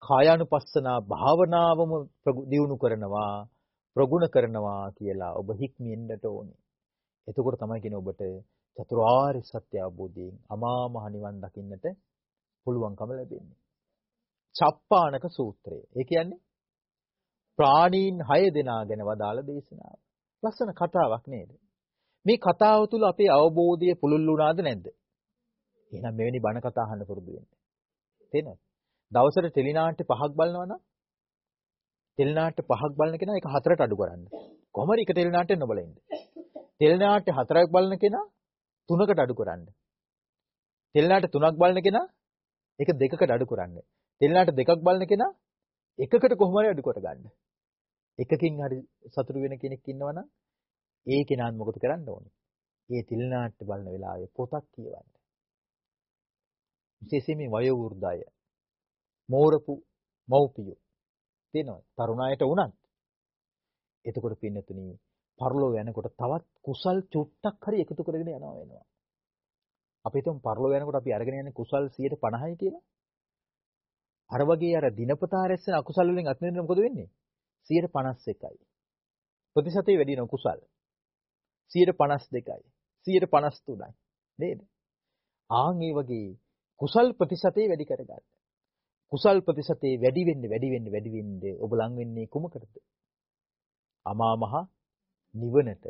කායානුපස්සනා භාවනාවම දියුණු කරනවා, ප්‍රගුණ කරනවා කියලා ඔබ හික්මියෙන්නට ඕනේ. එතකොට තමයි කියන්නේ ඔබට චතුරාර්ය සත්‍ය අවබෝධයෙන් අමා මහ නිවන් දකින්නට පුළුවන්කම ලැබෙන්නේ. චප්පාණක සූත්‍රය. ඒ කියන්නේ ප්‍රාණීන් 6 දෙනා ගැන වදාළ දේශනාව. ලස්සන කතාවක් නේද? මේ කතාව තුළ අපේ අවබෝධය පුළුල් වුණාද නැද්ද? එහෙනම් මෙවැනි බණ කතා අහන්න පුරුදු වෙන්න. තේනවද? දවසට ටෙලිනාට්‍ය පහක් බලනවා නම් ටෙලිනාට්‍ය පහක් බලන කෙනා ඒක හතරට අඩු කරන්න. කොහොම හරි එක ටෙලිනාට්‍ය නොබල ඉන්න. ටෙලිනාට්‍ය හතරක් බලන කෙනා තුනකට අඩු කරන්න. ටෙලිනාට්‍ය තුනක් බලන කෙනා ඒක දෙකකට අඩු කරන්න. ටෙලිනාට්‍ය දෙකක් බලන කෙනා එකකට කොහොම හරි අඩු කරගන්න. එකකින් හරි සතුටු වෙන කෙනෙක් ඉන්නවනම් ඒ කෙනාත් මොකද කරන්න ඕනේ? ඒ තිලනාට්‍ය බලන වෙලාවේ පොතක් කියවන්න. විශේෂයෙන් මේ වයෝ වෘද්ධය මෝරපු මව්පියෝ තියෙනවා තරුණායට වුණත් එතකොට පින්නතුනි පරලෝ යනකොට තවත් කුසල් චුට්ටක් හරි එකතු කරගෙන යනවා වෙනවා. අපි හිතමු පරලෝ යනකොට අපි අරගෙන යන්නේ කුසල් 150යි කියලා. අර වගේ අර දිනපතා රැස්සෙන අකුසල් වලින් අත් මිදෙන්න මොකද වෙන්නේ? 151යි. ප්‍රතිශතය වැඩි වෙන කුසල්. 152යි. 153යි. නේද? ආන් ඒ වගේ කුසල් ප්‍රතිශතය වැඩි කරගන්න. කුසල් ප්‍රතිශතය වැඩි වෙන්න වැඩි වෙන්න වැඩි වෙන්න ඔබ ලං වෙන්නේ කුමකටද? අමා මහ නිවනට.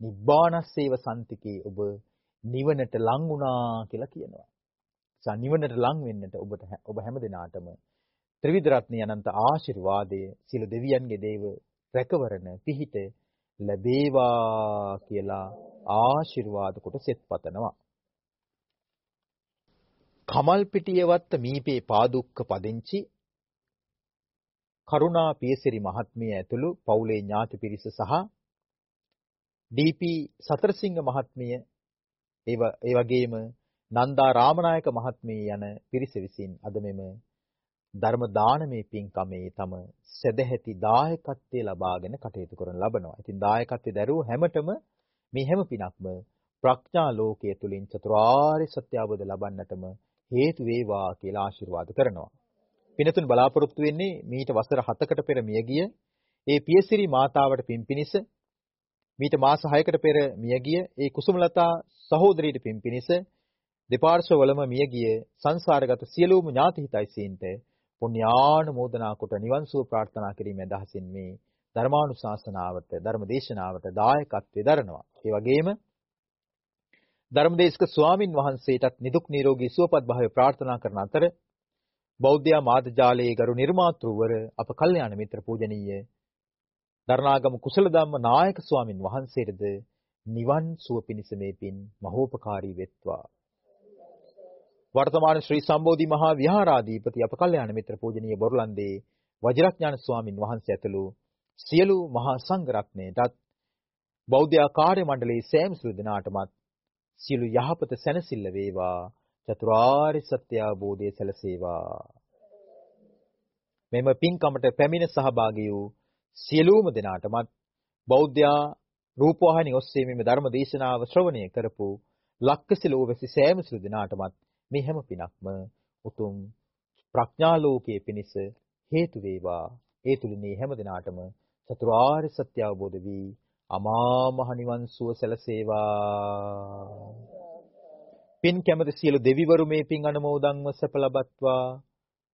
නිබ්බානස්සේව සම්තිකේ ඔබ නිවනට ලං වුණා කියලා කියනවා. සා නිවනට ලං වෙන්නට ඔබට ඔබ හැම දිනාටම ත්‍රිවිධ රත්නය අනන්ත ආශිර්වාදය සියලු දෙවියන්ගේ දේව රැකවරණ පිහිට ලැබේවා කියලා ආශිර්වාද කොට සෙත් පතනවා. කමල් පිටියවත්ත මීපේ පාදුක්ක පදිංචි කරුණා පියසිරි මහත්මිය ඇතුළු පවුලේ ඥාති පිරිස සහ ඩීපී සතරසිංහ මහත්මිය ඒ වගේම නන්දා රාමනායක මහත්මිය යන පිරිස විසින් අද මෙම ධර්ම දානමේ පින්කමේ තම සදැහැති දායකත්වයේ ලබාගෙන කටයුතු කරන ලබනවා. ඉතින් දායකත්වයේ දරුව හැමතෙම මේ හැම පිනක්ම ප්‍රඥා ලෝකයේ තුලින් චතුරාර්ය සත්‍ය අවබෝධ ලබන්නටම හේතු වේවා කියලා ආශිර්වාද කරනවා. පිනතුන් බලාපොරොත්තු වෙන්නේ මීට වසර 7කට පෙර මියගිය ඒ පියසිරි මාතාවට පින්පිනිස මීට මාස 6කට පෙර මියගිය ඒ කුසුමලතා සහෝදරියට පින්පිනිස දෙපාර්ශ්වවලම මියගිය සංසාරගත සියලුම ඥාති හිතයිසීන්ට පුණ්‍යානුමෝදනා කොට නිවන් සුව ප්‍රාර්ථනා කිරීමේ අදහසින් මේ ධර්මානුශාසනාවට ධර්ම දේශනාවට දායකත්වයේ දරනවා. ඒ වගේම ධර්මදේශක ස්වාමින් වහන්සේටත් නිදුක් නිරෝගී සුවපත් භාවය ප්‍රාර්ථනා කරන අතර බෞද්ධ මාධ්‍යාලයේ ගරු නිර්මාතෘවර අප කල්යාණ මිත්‍ර පූජනීය දරණාගම කුසල ධම්ම නායක ස්වාමින් වහන්සේටද නිවන් සුව පිණිස මේ පින් මහෝපකාරී වෙත්වා. වර්තමාන ශ්‍රී සම්බෝධි මහා විහාරාධිපති අප කල්යාණ මිත්‍ර පූජනීය බොරලන්දේ වජිරඥාන ස්වාමින් වහන්සේ ඇතුළු සියලු මහා සංඝ රත්නයටත් බෞද්ධ කාර්ය මණ්ඩලයේ සෑම සිළු දෙනාටමත් සියලු යහපත සැනසෙල්ල වේවා. චතුරාර්ය සත්‍ය අවබෝධය සැලසේවා. මෙම පින්කමට පැමිණ සහභාගී වූ සියලුම දෙනාටමත් බෞද්ධ රූපවාහිනිය ඔස්සේ මේ ධර්ම දේශනාව ශ්‍රවණය කරපු ලක්කසිලෝ වැසි සෑම සිළු දෙනාටමත් මේ හැම පිනක්ම උතුම් ප්‍රඥා ලෝකයේ පිණිස හේතු වේවා. ඒ තුලින් හැම දිනාටම චතුරාර්ය සත්‍ය අවබෝධ වී අමා මහ නිවන් සුව සැලසේවා. පින් කැමති සියලු දෙවිවරු මේ පින් අනුමෝදන්ව සැප ලබත්වා.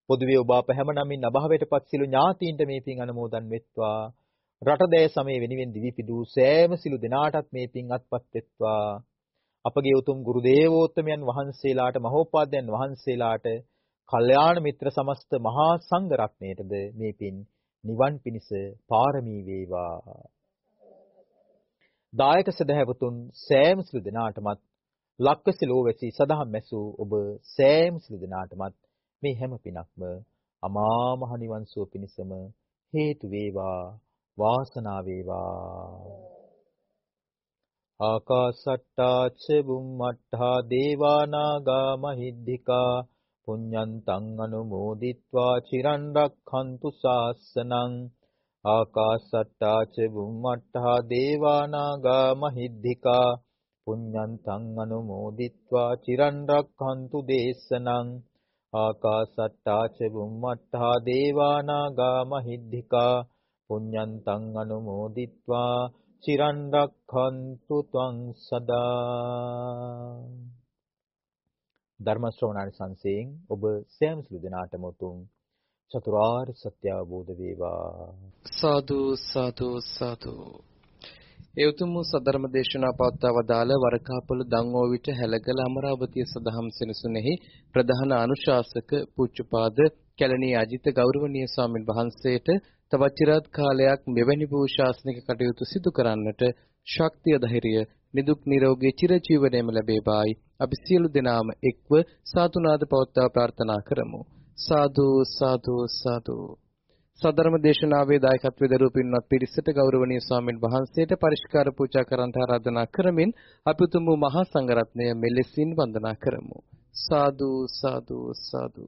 පොදුවේ ඔබ අප හැම නමින් අභාවයටපත් සිළු ඥාතීන්ට මේ පින් අනුමෝදන් වෙත්වා රටදෑ සමය වෙනුවෙන් දිවි පිදූ සෑම සිළු දෙනාටත් මේ පින් අත්පත් වෙත්වා අපගේ උතුම් ගුරු දේවෝත්තමයන් වහන්සේලාට මහෝපාද්‍යයන් වහන්සේලාට කල්යාණ මිත්‍ර සමස්ත මහා සංඝ රත්නයටද මේ පින් නිවන් පිණිස පාරමී වේවා. දායක සදහැවතුන් සෑම සිළු දෙනාටමත් ලක්කසිලෝ වැසි සදහම් මැසූ ඔබ සෑම සිළු දෙනාටමත් මේ හැම පිනක්ම අමා මහ නිවන් සුව පිණසම හේතු වේවා වාසනාව වේවා. ආකාසට්ටා ච බුම්මට්ටා දේවානාගා මහිද්దికා පුඤ්ඤන්තං අනුමෝදිත්වා චිරන් රක්ඛන්තු ශාසනං ආකාසට්ටා ච බුම්මට්ටා දේවානාගා මහිද්దికා පුඤ්ඤන්තං අනුමෝදිත්වා චිරන් රක්ඛන්තු දේශනං. ආකාසට්ටා ච බුම්මට්ඨා දේවානාගා මහිද්దికා පුඤ්ඤන්තං අනුමෝදිත්වා චිරන් රක්ඛන්තු ත්වං සදා ධර්ම ශ්‍රවණානි සංසයෙන් ඔබ සෑම සිළු දෙනාටම උතුම් චතුරාර්ය සත්‍ය අවබෝධ වේවා. සාදු සාදු සාදු. ඒ උතුම් සදර්ම දේශනා පවත්වා වදාළ වරකාපොළ දංගෝවිට හැලගල අමරාවතිය සදහම් සෙනසුනේහි ප්‍රධාන අනුශාසක පුච්චපාද කැලණී අජිත ගෞරවනීය ස්වාමින් වහන්සේට තවත් চিරාත් කාලයක් මෙවැනි වූ ශාසනික කටයුතු සිදු කරන්නට ශක්තිය ධෛර්යය නිදුක් නිරෝගී චිරජීවනයේම ලැබේවායි. අපි සියලු දෙනාම එක්ව සාතුනාද පවත්වා ප්‍රාර්ථනා කරමු. සාදු සාදු සාදු. සදර්ම දේශනාවේ දායකත්වයේ දරූ පින්වත් පිරිසට ගෞරවනීය ස්වාමින් වහන්සේට පරිස්කාර පූජා කරන්ට ආරාධනා කරමින් අපි උතුම් මහා සංඝරත්නය මෙලෙසින් වන්දනා කරමු. සාදු සාදු සාදු.